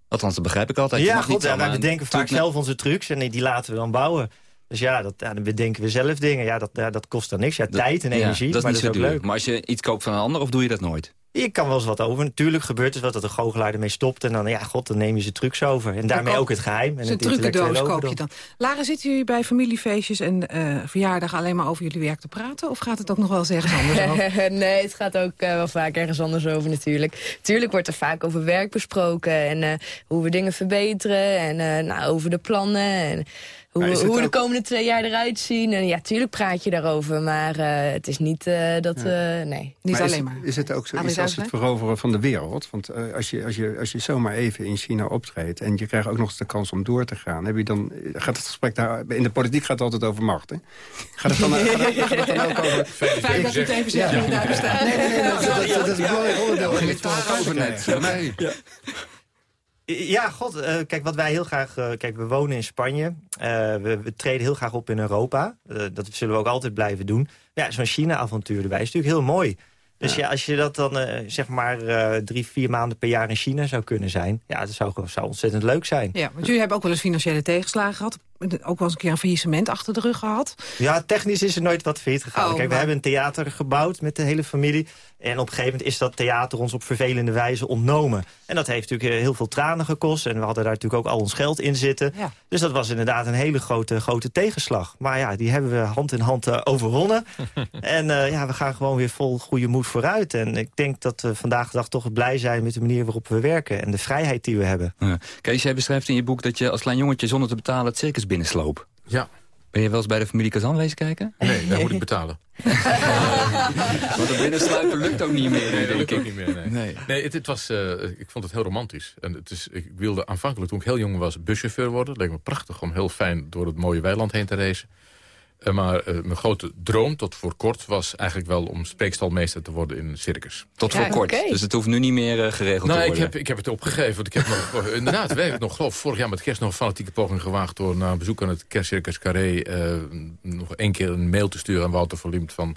[SPEAKER 17] Althans, dat begrijp ik altijd. Je
[SPEAKER 22] ja,
[SPEAKER 17] mag
[SPEAKER 22] goed,
[SPEAKER 17] niet
[SPEAKER 22] ja, wij bedenken vaak zelf onze trucs en die laten we dan bouwen. Dus ja, dat, ja, dan bedenken we zelf dingen. Ja, dat, ja, dat kost dan niks. Ja, tijd en
[SPEAKER 17] Ja,
[SPEAKER 22] energie,
[SPEAKER 17] dat is
[SPEAKER 22] maar
[SPEAKER 17] niet
[SPEAKER 22] dat
[SPEAKER 17] zo
[SPEAKER 22] is ook
[SPEAKER 17] duur.
[SPEAKER 22] leuk.
[SPEAKER 17] Maar als je iets koopt van een ander, of doe je dat nooit?
[SPEAKER 22] Je kan wel eens wat over. Natuurlijk gebeurt er wat dat een goochelaar ermee stopt. En dan, ja, god, dan neem je ze trucs over. En daarmee ook het geheim. En
[SPEAKER 14] Zo'n
[SPEAKER 22] het
[SPEAKER 14] trucendoos koop je dan. Lara, zitten jullie bij familiefeestjes en eh verjaardagen alleen maar over jullie werk te praten? Of gaat het ook nog wel eens ergens anders over?
[SPEAKER 21] nee, het gaat ook eh, wel vaak ergens anders over natuurlijk. Tuurlijk wordt er vaak over werk besproken en eh, hoe we dingen verbeteren en eh, nou, over de plannen en hoe,
[SPEAKER 16] is
[SPEAKER 21] hoe de komende twee jaar eruit zien. En ja, tuurlijk praat je daarover, maar eh, het is niet eh, dat... eh, nee,
[SPEAKER 14] Niet
[SPEAKER 16] Maar
[SPEAKER 14] alleen maar.
[SPEAKER 16] is, Is het ook zo
[SPEAKER 14] Aan
[SPEAKER 16] iets
[SPEAKER 14] de
[SPEAKER 16] als het veroveren van de wereld? Want eh, als, je, als, je, als je zomaar even in China optreedt... en je krijgt ook nog eens de kans om door te gaan... Heb je dan, gaat het gesprek daar... In de politiek gaat het altijd over macht, hè? Gaat het dan, gaat het, gaat het dan ook over...
[SPEAKER 14] Fijn dat je het even zegt.
[SPEAKER 16] Ja.
[SPEAKER 14] hoe daar bestaat.
[SPEAKER 16] Nee, nee, nee, dat, dat, dat is een belangrijk onderdeel. het
[SPEAKER 17] over net.
[SPEAKER 22] Ja, god, eh, kijk, wat wij heel graag... eh, kijk, we wonen in Spanje. Eh, we, we treden heel graag op in Europa. Eh, dat zullen we ook altijd blijven doen. Ja, zo'n China-avontuur erbij is natuurlijk heel mooi. Dus ja, als je dat dan eh, zeg maar eh, drie, vier maanden per jaar in China zou kunnen zijn... ja, dat zou, gewoon- zou ontzettend leuk zijn.
[SPEAKER 14] Ja, want jullie hebben ook wel eens financiële tegenslagen gehad. Ook wel eens een keer een faillissement achter de rug gehad.
[SPEAKER 22] Ja, technisch is er nooit wat failliet gegaan.
[SPEAKER 14] Oh,
[SPEAKER 22] Kijk, we
[SPEAKER 14] maar-
[SPEAKER 22] hebben een theater gebouwd met de hele familie. En op een gegeven moment is dat theater ons op vervelende wijze ontnomen. En dat heeft natuurlijk eh, heel veel tranen gekost. En we hadden daar natuurlijk ook al ons geld in zitten.
[SPEAKER 14] Ja.
[SPEAKER 22] Dus dat was inderdaad een hele grote, grote tegenslag. Maar ja, die hebben we hand in hand eh, overwonnen. en eh, ja, we gaan gewoon weer vol goede moed vooruit. En ik denk dat we vandaag de dag toch blij zijn met de manier waarop we werken. En de vrijheid die we hebben.
[SPEAKER 17] Ja. Kees, jij beschrijft in je boek dat je als klein jongetje zonder te betalen het circus binnensloop.
[SPEAKER 20] Ja.
[SPEAKER 17] Ben je wel eens bij de familie Kazan wezen kijken?
[SPEAKER 20] Nee, daar moet ik betalen.
[SPEAKER 17] Want het binnensluipen lukt ook niet meer,
[SPEAKER 20] Nee, dat
[SPEAKER 17] denk
[SPEAKER 20] lukt ook
[SPEAKER 17] ik.
[SPEAKER 20] niet meer, nee.
[SPEAKER 17] Nee.
[SPEAKER 20] Nee, het, het was, eh, ik vond het heel romantisch. En het is, ik wilde aanvankelijk, toen ik heel jong was, buschauffeur worden. Het leek me prachtig om heel fijn door het mooie weiland heen te racen. Eh, maar eh, mijn grote droom tot voor kort was eigenlijk wel om spreekstalmeester te worden in een circus.
[SPEAKER 17] Tot voor kort. Dus het hoeft nu niet meer eh, geregeld
[SPEAKER 20] nou,
[SPEAKER 17] te
[SPEAKER 20] ik
[SPEAKER 17] worden.
[SPEAKER 20] heb, ik heb het opgegeven. Want ik heb nog, inderdaad, nog, geloof vorig jaar met kerst nog een fanatieke poging gewaagd... door na een bezoek aan het kerstcircus Carré eh, nog één keer een mail te sturen aan Wouter Verliemd van...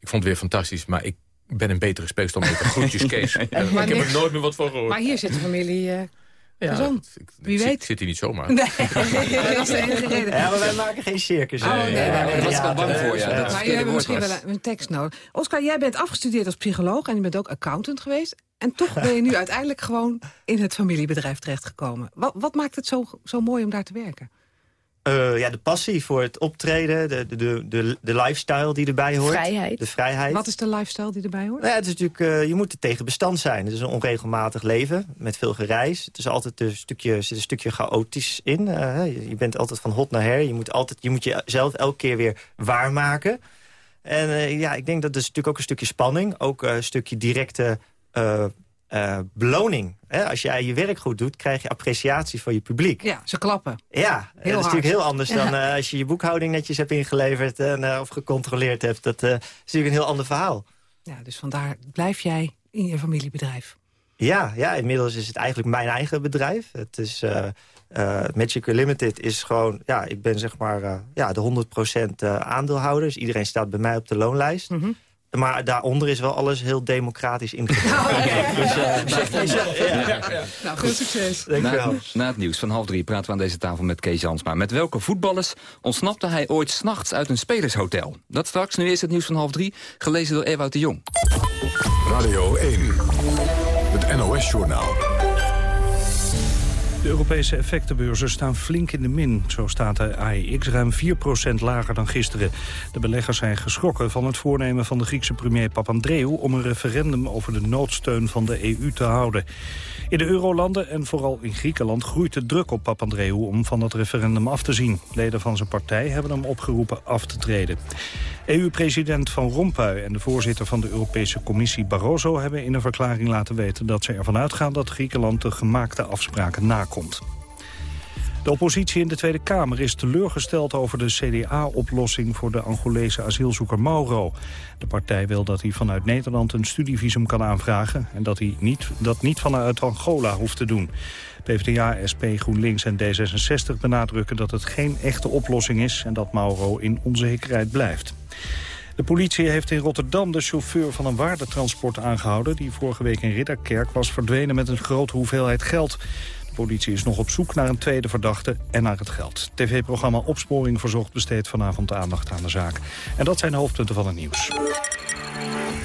[SPEAKER 20] Ik vond het weer fantastisch, maar ik ben een betere spreekstalmeester. Groetjes Kees. En ik heb er nooit meer wat van gehoord.
[SPEAKER 14] Maar hier zit de familie uh,
[SPEAKER 20] Ja,
[SPEAKER 14] Kazan. Wie
[SPEAKER 20] ik,
[SPEAKER 14] weet.
[SPEAKER 20] Ik zit hier niet zomaar.
[SPEAKER 14] Nee, dat is de enige reden.
[SPEAKER 22] Ja, maar wij maken geen circus.
[SPEAKER 14] Oh, nee,
[SPEAKER 22] Ja,
[SPEAKER 14] daar was ik al bang
[SPEAKER 22] ja,
[SPEAKER 14] voor,
[SPEAKER 22] ja.
[SPEAKER 14] Maar jullie hebben misschien wel een, een tekst nodig. Oscar, jij bent afgestudeerd als psycholoog en je bent ook accountant geweest. En toch ben je nu uiteindelijk gewoon in het familiebedrijf terechtgekomen. Wat, wat maakt het zo, zo mooi om daar te werken?
[SPEAKER 22] Eh, ja, de passie voor het optreden, de, de, de, de, lifestyle die erbij hoort.
[SPEAKER 14] Vrijheid.
[SPEAKER 22] De vrijheid.
[SPEAKER 14] Wat is de lifestyle die erbij hoort?
[SPEAKER 22] Nou ja, het is natuurlijk, eh, je moet er tegen bestand zijn. Het is een onregelmatig leven met veel gereis. Het is altijd een stukje, er zit een stukje chaotisch in. Eh, je, je bent altijd van hot naar her. Je moet, altijd, je moet jezelf elke keer weer waarmaken. En eh, ja, ik denk dat er is natuurlijk ook een stukje spanning. Ook eh, een stukje directe eh, beloning. Hè? Als jij je werk goed doet, krijg je appreciatie van je publiek.
[SPEAKER 14] Ja, ze klappen.
[SPEAKER 22] Ja, dat is
[SPEAKER 14] hard.
[SPEAKER 22] natuurlijk heel anders dan eh, als je je boekhouding netjes hebt ingeleverd en, eh, of gecontroleerd hebt. Dat is natuurlijk een heel ander verhaal.
[SPEAKER 14] Ja, dus vandaar blijf jij in je familiebedrijf.
[SPEAKER 22] Ja, ja, inmiddels is het eigenlijk mijn eigen bedrijf. Het is Magic Limited is gewoon, ja, ik ben zeg maar ja, de 100% eh, aandeelhouder. Dus iedereen staat bij mij op de loonlijst.
[SPEAKER 14] Mhm.
[SPEAKER 22] Maar daaronder is wel alles heel democratisch ingedeeld. dus, eh, ja.
[SPEAKER 14] Nou, veel succes.
[SPEAKER 22] Dankjewel.
[SPEAKER 17] Na, na het nieuws van half drie praten we aan deze tafel met Kees Jansma. Met welke voetballers ontsnapte hij ooit s'nachts uit een spelershotel? Dat straks, nu eerst het nieuws van half drie, gelezen door Ewout de Jong.
[SPEAKER 1] Radio 1, het NOS-journaal.
[SPEAKER 2] De Europese effectenbeurzen staan flink in de min. Zo staat de AEX ruim 4% lager dan gisteren. De beleggers zijn geschrokken van het voornemen van de Griekse premier Papandreou... om een referendum over de noodsteun van de EU te houden. In de eurolanden en vooral in Griekenland groeit de druk op Papandreou... om van dat referendum af te zien. Leden van zijn partij hebben hem opgeroepen af te treden. EU-president Van Rompuy en de voorzitter van de Europese Commissie Barroso... hebben in een verklaring laten weten dat ze ervan uitgaan... dat Griekenland de gemaakte afspraken nakomt. De oppositie in de Tweede Kamer is teleurgesteld over de CDA-oplossing voor de Angolese asielzoeker Mauro. De partij wil dat hij vanuit Nederland een studievisum kan aanvragen... en dat hij niet, dat niet vanuit Angola hoeft te doen. PvdA, SP, GroenLinks en D66 benadrukken dat het geen echte oplossing is... en dat Mauro in onzekerheid blijft. De politie heeft in Rotterdam de chauffeur van een waardetransport aangehouden... die vorige week in Ridderkerk was verdwenen met een grote hoeveelheid geld. De politie is nog op zoek naar een tweede verdachte en naar het geld. TV-programma Opsporing Verzocht besteedt vanavond aandacht aan de zaak. En dat zijn de hoofdpunten van het nieuws.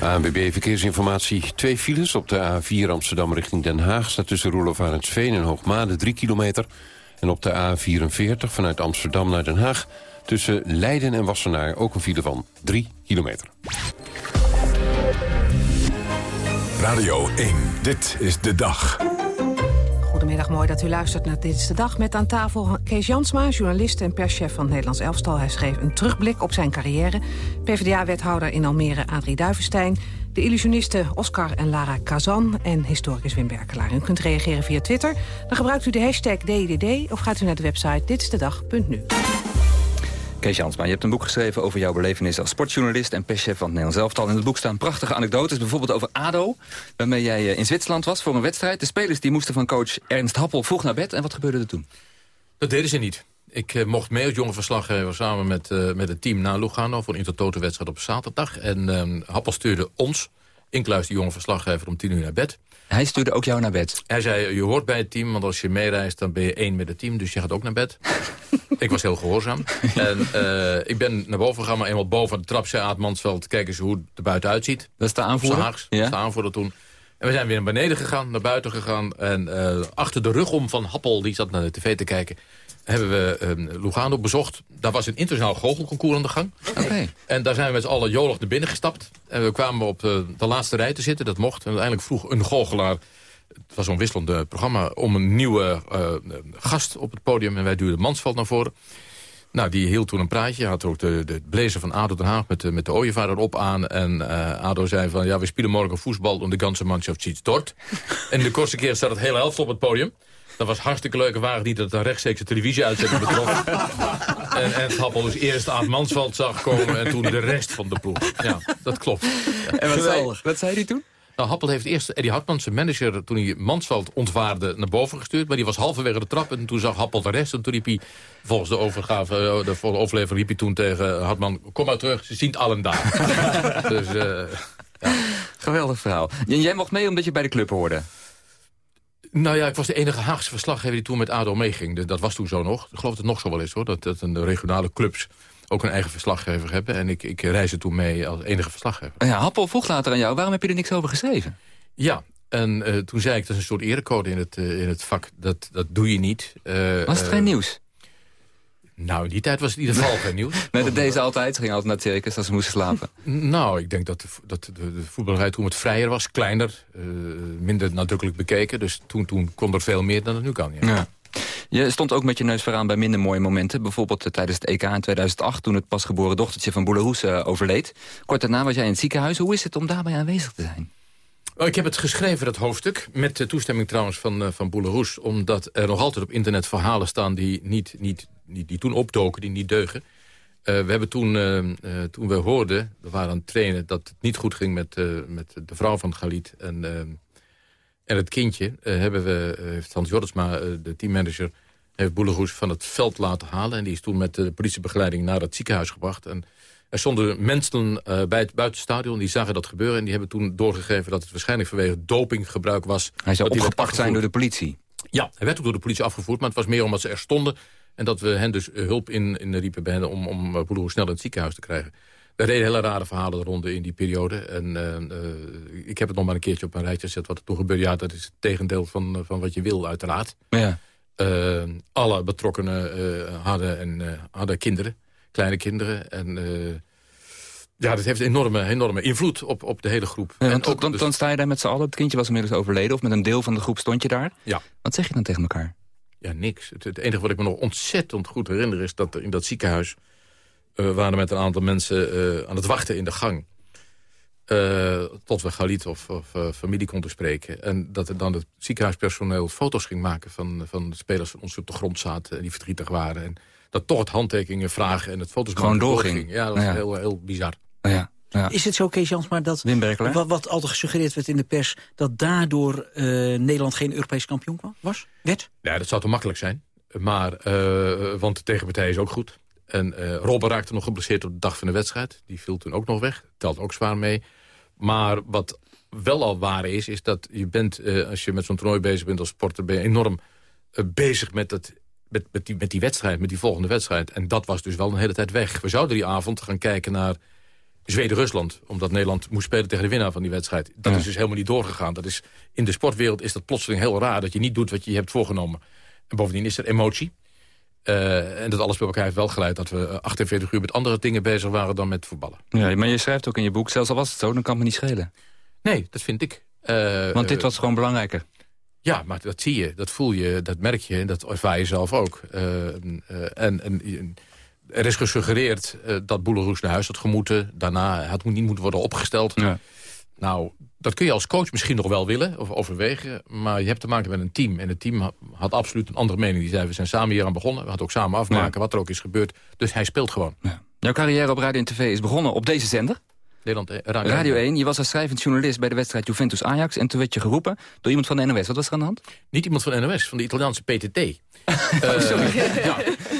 [SPEAKER 24] ANBB Verkeersinformatie. Twee files op de A4 Amsterdam richting Den Haag... staat tussen Roelof Arendsveen en Hoogmade 3 kilometer. En op de A44 vanuit Amsterdam naar Den Haag... tussen Leiden en Wassenaar ook een file van 3 kilometer.
[SPEAKER 1] Radio 1, dit is de dag.
[SPEAKER 14] Goedemiddag, mooi dat u luistert naar Dit is de Dag. Met aan tafel Kees Jansma, journalist en perschef van het Nederlands Elftal. Hij schreef een terugblik op zijn carrière. PvdA-wethouder in Almere Adrie Duivenstein. De illusionisten Oscar en Lara Kazan en historicus Wim Berkelaar. U kunt reageren via Twitter. Dan gebruikt u de hashtag DDD of gaat u naar de website ditstedag.nu.
[SPEAKER 17] Kees Jansma, je hebt een boek geschreven over jouw belevenis als sportjournalist en perschef van het Nederlands Elftal. In het boek staan prachtige anekdotes, bijvoorbeeld over ADO, waarmee jij eh, in Zwitserland was voor een wedstrijd. De spelers die moesten van coach Ernst Happel vroeg naar bed. En wat gebeurde er toen?
[SPEAKER 20] Dat deden ze niet. Ik eh, mocht mee als jonge verslaggever samen met, eh, met het team naar Lugano... voor een intertoto-wedstrijd op zaterdag. En eh, Happel stuurde ons, inclusief de jonge verslaggever, om tien uur naar bed.
[SPEAKER 17] Hij stuurde ook jou naar bed?
[SPEAKER 20] Hij zei, je hoort bij het team, want als je meereist... dan ben je één met het team, dus je gaat ook naar bed. ik was heel gehoorzaam. en eh, ik ben naar boven gegaan, maar eenmaal boven de trap... zei Aad Mansveld, kijk eens hoe het er buiten uitziet.
[SPEAKER 17] Dat is de aanvoerder?
[SPEAKER 20] Haags,
[SPEAKER 17] Ja.
[SPEAKER 20] Dat is de aanvoerder toen. En we zijn weer naar beneden gegaan, naar buiten gegaan. En eh, achter de rug om van Happel, die zat naar de tv te kijken... hebben we eh, Lugano bezocht. Daar was een internationaal goochelconcours aan de gang.
[SPEAKER 17] Oké.
[SPEAKER 20] En daar zijn we met z'n allen jolig naar binnen gestapt. En we kwamen op de, de laatste rij te zitten, dat mocht. En uiteindelijk vroeg een goochelaar... Het was zo'n wisselend programma om een nieuwe eh, gast op het podium. En wij duwden Mansveld naar voren. Nou, die hield toen een praatje. Had ook de, de blazer van ADO Den Haag met de, met de ooievaar erop aan. En eh, ADO zei van, ja, we spelen morgen voetbal... en de ganse Mannschaft ziet dort. en de kortste keer staat het hele helft op het podium. Dat was hartstikke leuk. En waren het niet dat het een rechtstreekse televisieuitzending betrof. En Ernst Happel dus eerst Aad Mansveld zag komen... en toen de rest van de ploeg. Ja, dat klopt. Ja.
[SPEAKER 17] En wat zei, wat zei hij toen?
[SPEAKER 20] Nou, Happel heeft eerst Eddie Hartman, zijn manager... toen hij Mansveld ontwaarde, naar boven gestuurd. Maar die was halverwege de trap en toen zag Happel de rest. En toen riep hij, volgens de overgave, eh, de volle overlevering... riep hij toen tegen Hartman, kom maar terug, ze zien het allen daar. dus... eh,
[SPEAKER 17] Geweldig verhaal. En jij mocht mee omdat je bij de club hoorde.
[SPEAKER 20] Nou ja, ik was de enige Haagse verslaggever die toen met ADO meeging. De- Dat was toen zo nog. Ik geloof dat het nog zo wel is hoor. Dat, dat een regionale clubs ook een eigen verslaggever hebben. En ik, ik reisde toen mee als enige verslaggever.
[SPEAKER 17] Ja, Happel vroeg later aan jou, waarom heb je er niks over geschreven?
[SPEAKER 20] Ja, en eh, toen zei ik, dat is een soort erecode in het, eh, in het vak. Dat, dat doe je niet. Eh,
[SPEAKER 17] Was het geen nieuws?
[SPEAKER 20] Nou, in die tijd was het in ieder geval geen nieuws.
[SPEAKER 17] Nee, dat deed ze altijd. Ze ging altijd naar het circus als ze moesten slapen.
[SPEAKER 20] Nou, ik denk dat de, dat de, de voetballerij toen wat vrijer was. Kleiner, eh, minder nadrukkelijk bekeken. Dus toen, toen kon er veel meer dan het nu kan. Ja.
[SPEAKER 17] Ja. Je stond ook met je neus vooraan bij minder mooie momenten. Bijvoorbeeld eh, tijdens het EK in 2008... toen het pasgeboren dochtertje van Boeleroes eh, overleed. Kort daarna was jij in het ziekenhuis. Hoe is het om daarbij aanwezig te zijn?
[SPEAKER 20] Oh, ik heb het geschreven, dat hoofdstuk, met de toestemming trouwens van, uh, van. Omdat er nog altijd op internet verhalen staan die, niet, niet, niet, die toen opdoken, die niet deugen. Uh, we hebben toen, uh, toen we hoorden, we waren aan het trainen... dat het niet goed ging met, met de vrouw van Galit en, en het kindje... hebben we, heeft Hans Jordsma, de teammanager, heeft Boeleroes van het veld laten halen. En die is toen met de politiebegeleiding naar het ziekenhuis gebracht... En, er stonden mensen uh, bij het buitenstadion, die zagen dat gebeuren... en die hebben toen doorgegeven dat het waarschijnlijk vanwege dopinggebruik was.
[SPEAKER 17] Hij zou opgepakt zijn door de politie?
[SPEAKER 20] Ja, hij werd ook door de politie afgevoerd, maar het was meer omdat ze er stonden... en dat we hen dus hulp in, in riepen bij hen om, om uh, snel in het ziekenhuis te krijgen. Er reden hele rare verhalen ronde in die periode. En uh, ik heb het nog maar een keertje op een rijtje gezet wat er toen gebeurde. Ja, dat is het tegendeel van, van wat je wil, uiteraard.
[SPEAKER 17] Ja.
[SPEAKER 20] alle betrokkenen hadden, en, hadden kinderen kleine kinderen. En ja, dat heeft enorme, enorme invloed op, op de hele groep.
[SPEAKER 17] Ja,
[SPEAKER 20] en
[SPEAKER 17] ook, dan, dus... dan, sta je daar met z'n allen. Het kindje was inmiddels overleden. Of met een deel van de groep stond je daar.
[SPEAKER 20] Ja.
[SPEAKER 17] Wat zeg je dan tegen elkaar?
[SPEAKER 20] Ja, niks. Het, het enige wat ik me nog ontzettend goed herinner... is dat er in dat ziekenhuis uh, waren met een aantal mensen uh, aan het wachten in de gang. Uh, tot we Galit of, of familie konden spreken. En dat er dan het ziekenhuispersoneel foto's ging maken... van, van de spelers van ons op de grond zaten en die verdrietig waren... En, dat toch het handtekeningen vragen en het foto's
[SPEAKER 17] Gewoon doorging.
[SPEAKER 20] doorging. Ja, dat was
[SPEAKER 17] ja.
[SPEAKER 20] heel, heel bizar.
[SPEAKER 17] Ja. Ja.
[SPEAKER 23] Is het zo, Kees Jans, maar dat wat, wat altijd gesuggereerd werd in de pers... dat daardoor uh, Nederland geen Europees kampioen was? Werd?
[SPEAKER 20] Ja, dat zou te makkelijk zijn. Maar, uh, want de tegenpartij is ook goed. En uh, Robben raakte nog geblesseerd op de dag van de wedstrijd. Die viel toen ook nog weg. Telt ook zwaar mee. Maar wat wel al waar is, is dat je bent... als je met zo'n toernooi bezig bent als sporter... ben je enorm bezig met het met, met, die, met die wedstrijd, met die volgende wedstrijd. En dat was dus wel een hele tijd weg. We zouden die avond gaan kijken naar Zweden-Rusland. Omdat Nederland moest spelen tegen de winnaar van die wedstrijd. Dat ja. is dus helemaal niet doorgegaan. Dat is, in de sportwereld is dat plotseling heel raar... dat je niet doet wat je hebt voorgenomen. En bovendien is er emotie. Uh, en dat alles bij elkaar heeft wel geleid... dat we 48 uur met andere dingen bezig waren dan met voetballen.
[SPEAKER 17] Ja, maar je schrijft ook in je boek, zelfs al was het zo... dan kan het me niet schelen.
[SPEAKER 20] Nee, dat vind ik. Uh,
[SPEAKER 17] Want dit was gewoon belangrijker.
[SPEAKER 20] Ja, maar dat zie je, dat voel je, dat merk je en dat ervaar je zelf ook. Uh, en, en, er is gesuggereerd uh, dat Boeleroes naar huis had gemoeten. Daarna had niet moeten worden opgesteld.
[SPEAKER 17] Ja.
[SPEAKER 20] Nou, dat kun je als coach misschien nog wel willen of overwegen. Maar je hebt te maken met een team. En het team had, had absoluut een andere mening. Die zei, we zijn samen hier aan begonnen. We hadden ook samen afmaken ja. wat er ook is gebeurd. Dus hij speelt gewoon.
[SPEAKER 17] Ja. Jouw carrière op radio en tv is begonnen op deze zender?
[SPEAKER 20] Nederland, eh, Radio,
[SPEAKER 17] Radio 1. Je was als schrijvend journalist bij de wedstrijd Juventus-Ajax... en toen werd je geroepen door iemand van de NOS. Wat was er aan de hand?
[SPEAKER 20] Niet iemand van de NOS, van de Italiaanse PTT. uh,
[SPEAKER 17] sorry.
[SPEAKER 20] ja,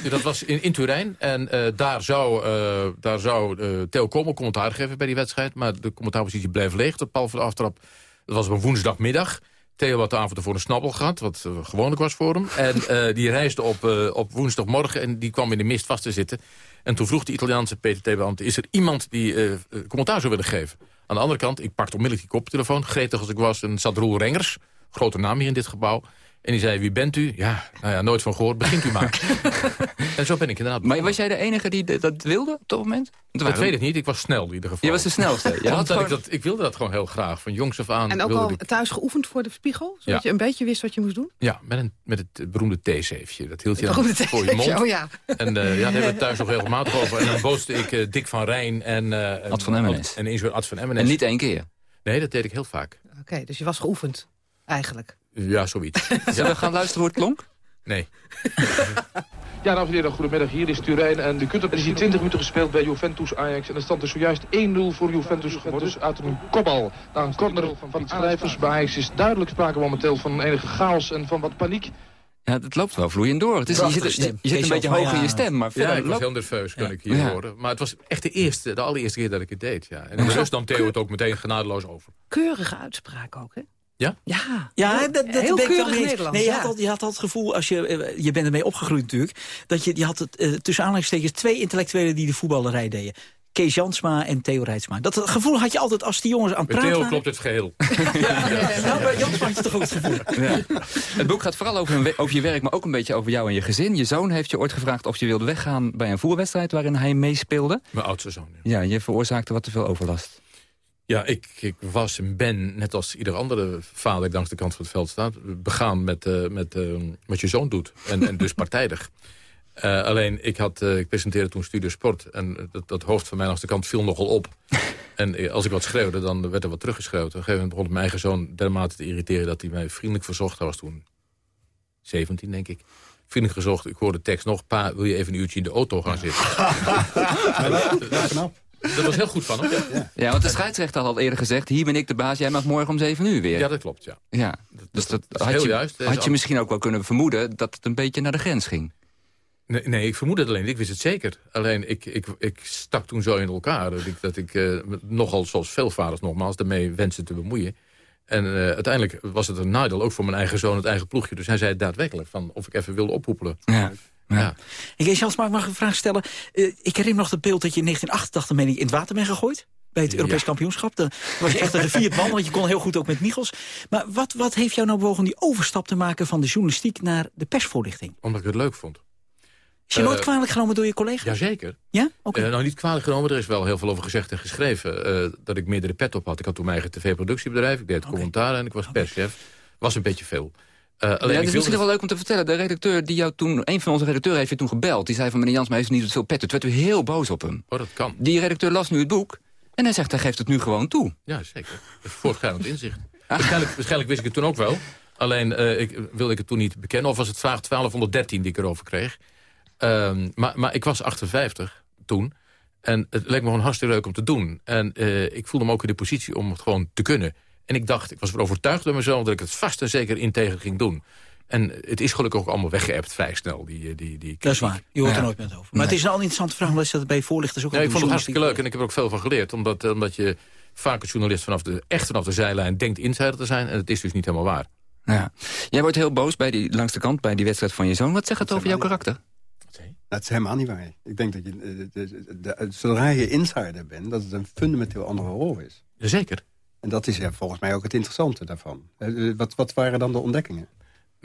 [SPEAKER 20] dat was in, in Turijn. En uh, daar zou, uh, daar zou Theo Como commentaar geven bij die wedstrijd. Maar de commentaarpositie bleef leeg tot pal voor de aftrap. Dat was op een woensdagmiddag. Theo had de avond ervoor een snabbel gehad, wat uh, gewoonlijk was voor hem. En uh, die reisde op, uh, op woensdagmorgen en die kwam in de mist vast te zitten. En toen vroeg de Italiaanse PTT-beambte... is er iemand die commentaar zou willen geven? Aan de andere kant, ik pakte onmiddellijk die koptelefoon... gretig als ik was, en zat Roel Rengers, grote naam hier in dit gebouw... En die zei, wie bent u? Ja, nou ja, nooit van gehoord. Begint u maar. en zo ben ik inderdaad
[SPEAKER 17] Maar was jij de enige die dat wilde op dat moment?
[SPEAKER 20] Ik weet het niet. Ik was snel in ieder geval.
[SPEAKER 17] Je was de snelste.
[SPEAKER 20] Ja, Want gewoon... ik, dat, ik wilde dat gewoon heel graag. Van jongs af aan.
[SPEAKER 14] En ook al
[SPEAKER 20] ik...
[SPEAKER 14] thuis geoefend voor de spiegel? Zodat
[SPEAKER 20] Ja.
[SPEAKER 14] je een beetje wist wat je moest doen?
[SPEAKER 20] Ja, met, een, met het beroemde theezeefje. Dat hield je
[SPEAKER 14] Het
[SPEAKER 20] dan
[SPEAKER 14] beroemde
[SPEAKER 20] voor je mond.
[SPEAKER 14] oh ja.
[SPEAKER 20] En eh, ja, daar hebben we het thuis nog regelmatig over. En dan boosde ik eh, Dick van Rijn en... eh,
[SPEAKER 17] Ad van Emmenes.
[SPEAKER 20] En Ad van Emmenes.
[SPEAKER 17] En niet één keer.
[SPEAKER 20] Nee, dat deed ik heel vaak.
[SPEAKER 14] Oké, dus je was geoefend, eigenlijk.
[SPEAKER 20] Ja, zoiets.
[SPEAKER 17] Zullen we gaan luisteren hoe het klonk?
[SPEAKER 20] Nee.
[SPEAKER 25] Ja, dames en heren, goedemiddag. Hier is Turijn en u kunt er is hier 20 minuten gespeeld bij Juventus Ajax. En de stand is zojuist 1-0 voor Juventus geworden. Dus uit een kopbal naar een corner van het schrijvers. Bij Ajax is duidelijk sprake momenteel van enige chaos en van wat paniek.
[SPEAKER 17] Ja, het loopt wel vloeiend door. Het is, je zit, je, zit een beetje hoog in je stem, maar
[SPEAKER 20] Ja, ik was
[SPEAKER 17] loopt-
[SPEAKER 20] heel nerveus, kan
[SPEAKER 17] Ja.
[SPEAKER 20] ik hier
[SPEAKER 17] Ja.
[SPEAKER 20] horen. Maar het was echt de eerste, de allereerste keer dat ik het deed. Ja. En de rust nam Theo het ook meteen genadeloos over.
[SPEAKER 14] Keurige uitspraak ook, hè?
[SPEAKER 20] Ja?
[SPEAKER 14] Ja,
[SPEAKER 23] Ja,
[SPEAKER 14] heel-
[SPEAKER 23] dat, dat
[SPEAKER 14] heel
[SPEAKER 23] ben ik wel.
[SPEAKER 14] Nederlands.
[SPEAKER 23] Nee, je,
[SPEAKER 14] ja.
[SPEAKER 23] had al, je had al het gevoel, als je, eh, je bent ermee opgegroeid natuurlijk... dat je, je had het, eh, tussen aanhalingstekens twee intellectuelen die de voetballerij deden. Kees Jansma en Theo Rijtsma. Dat gevoel had je altijd als die jongens aan het praten
[SPEAKER 20] Theo
[SPEAKER 23] waren.
[SPEAKER 20] klopt het geheel.
[SPEAKER 23] Nou, bij Jansma had je toch ook het gevoel.
[SPEAKER 17] Ja. Het boek gaat vooral over, een over je werk, maar ook een beetje over jou en je gezin. Je zoon heeft je ooit gevraagd of je wilde weggaan bij een voerwedstrijd waarin hij meespeelde.
[SPEAKER 20] Mijn oudste zoon.
[SPEAKER 17] Ja, je veroorzaakte wat te veel overlast.
[SPEAKER 20] Ja, ik, ik was en ben, net als ieder andere vader die langs de kant van het veld staat... begaan met, eh, met eh, wat je zoon doet. En, en dus partijdig. Eh, alleen, ik, had, eh, ik presenteerde toen Studio Sport. En dat, dat hoofd van mij langs de kant viel nogal op. En als ik wat schreeuwde, dan werd er wat teruggeschreeuwd. Op een gegeven moment begon mijn eigen zoon dermate te irriteren... dat hij mij vriendelijk verzocht. Hij was toen 17, denk ik. Vriendelijk gezocht, ik hoorde de tekst nog... pa, wil je even een uurtje in de auto gaan zitten? Dat was heel goed van hem.
[SPEAKER 17] Ja, want de scheidsrechter had al eerder gezegd... hier ben ik de baas, jij mag morgen om 7 uur weer.
[SPEAKER 20] Ja, dat klopt, ja.
[SPEAKER 17] Ja, dus dat, had,
[SPEAKER 20] heel
[SPEAKER 17] je,
[SPEAKER 20] juist.
[SPEAKER 17] Had je misschien ook wel kunnen vermoeden... dat het een beetje naar de grens ging.
[SPEAKER 20] Nee, nee, ik vermoed het alleen. Ik wist het zeker. Alleen, ik, ik, ik stak toen zo in elkaar... dat ik, dat ik eh, nogal, zoals veel vaders nogmaals... daarmee wenste te bemoeien. En eh, uiteindelijk was het een nadeel, ook voor mijn eigen zoon... het eigen ploegje. Dus hij zei daadwerkelijk van of ik even wilde ophoepelen.
[SPEAKER 17] Ja.
[SPEAKER 20] Ja.
[SPEAKER 23] Kees Jansma, mag ik een vraag stellen? Eh, ik herinner me nog het beeld dat je in 1988 meen ik, in het water bent gegooid. Bij het Europees kampioenschap. Dan was je echt een gevierd man, want je kon heel goed ook met Michels. Maar wat, wat heeft jou nou bewogen om die overstap te maken... van de journalistiek naar de persvoorlichting?
[SPEAKER 20] Omdat ik het leuk vond.
[SPEAKER 23] Is je nooit
[SPEAKER 20] Eh,
[SPEAKER 23] kwalijk genomen door je collega's?
[SPEAKER 20] Jazeker.
[SPEAKER 23] Ja? Oké.
[SPEAKER 20] Eh, nou, niet kwalijk genomen. Er is wel heel veel over gezegd en geschreven. dat ik meerdere pet op had. Ik had toen mijn eigen tv-productiebedrijf. Ik deed commentaar en ik was perschef. Was een beetje veel. Eh, alleen
[SPEAKER 17] ja,
[SPEAKER 20] ik
[SPEAKER 17] het is misschien wel leuk om te vertellen. De redacteur die jou toen, een van onze redacteuren heeft je toen gebeld. Die zei van meneer Jansma heeft niet veel pet. Toen werd u heel boos op hem.
[SPEAKER 20] Oh, dat kan.
[SPEAKER 17] Die redacteur las nu het boek. En hij zegt, hij geeft het nu gewoon toe.
[SPEAKER 20] Ja, zeker. Dat voortgaand inzicht. Waarschijnlijk, waarschijnlijk wist ik het toen ook wel. Alleen eh, ik, wilde ik het toen niet bekennen. Of was het vraag 1213 die ik erover kreeg. Ehm, maar, maar ik was 58 toen. En het leek me gewoon hartstikke leuk om te doen. En eh, ik voelde me ook in de positie om het gewoon te kunnen. En ik dacht, ik was ervan overtuigd door mezelf... dat ik het vast en zeker integer ging doen. En het is gelukkig ook allemaal weggeëpt vrij snel. Die, die, die
[SPEAKER 23] Dat is waar. Je hoort
[SPEAKER 20] Ja.
[SPEAKER 23] er nooit meer over. Maar het is een al interessante vraag, omdat je dat bij voorlichters ook
[SPEAKER 20] Ja, ik vond het hartstikke leuk en ik heb er ook veel van geleerd. Omdat, eh, omdat je vaak als journalist vanaf de, echt vanaf de zijlijn denkt insider te zijn. En het is dus niet helemaal waar.
[SPEAKER 17] Ja. Jij wordt heel boos bij die, langs de kant bij die wedstrijd van je zoon. Wat zegt het over jouw karakter?
[SPEAKER 16] Dat is helemaal niet waar. Ik denk dat je, eh, de- de- de- zodra je insider bent, dat het een fundamenteel andere rol is.
[SPEAKER 20] Zeker.
[SPEAKER 16] En dat is ja, volgens mij ook het interessante daarvan. Eh, Wat, wat waren dan de ontdekkingen?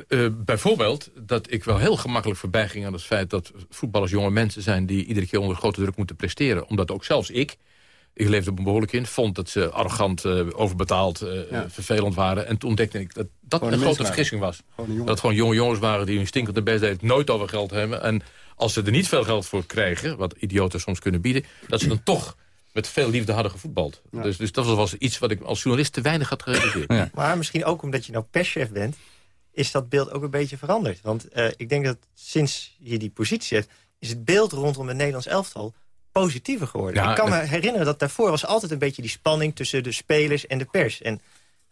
[SPEAKER 20] Eh, bijvoorbeeld dat ik wel heel gemakkelijk voorbij ging aan het feit... dat voetballers jonge mensen zijn die iedere keer onder grote druk moeten presteren. Omdat ook zelfs ik, ik leefde er behoorlijk in... vond dat ze arrogant, eh, overbetaald, eh,
[SPEAKER 16] Ja.
[SPEAKER 20] vervelend waren. En toen ontdekte ik dat dat
[SPEAKER 16] Gewoon
[SPEAKER 20] een grote vergissing was.
[SPEAKER 16] Gewoon.
[SPEAKER 20] Dat gewoon jonge jongens waren die hun stinkende best deden... nooit over geld hebben. En als ze er niet veel geld voor kregen, wat idioten soms kunnen bieden... dat ze dan toch met veel liefde hadden gevoetbald. Dus, dus dat was iets wat ik als journalist te weinig had gerealiseerd.
[SPEAKER 22] Maar misschien ook omdat je nou perschef bent... is dat beeld ook een beetje veranderd. Want eh, ik denk dat sinds je die positie hebt... is het beeld rondom het Nederlands elftal positiever geworden.
[SPEAKER 20] Ja,
[SPEAKER 22] ik kan me herinneren dat daarvoor was altijd een beetje die spanning... tussen de spelers en de pers. En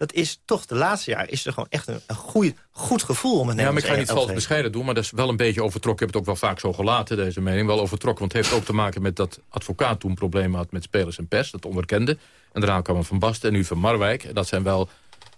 [SPEAKER 22] dat is toch de laatste jaar is er gewoon echt een, een goeie, goed gevoel om het
[SPEAKER 20] Ja, maar ik ga niet vals bescheiden doen, maar dat is wel een beetje overtrokken. Ik heb het ook wel vaak zo gelaten, deze mening. Wel overtrokken, want het heeft ook te maken met dat advocaat toen problemen had met spelers en pers. Dat onderkende. En daarna kwam Van Basten en nu Van Marwijk. En dat zijn wel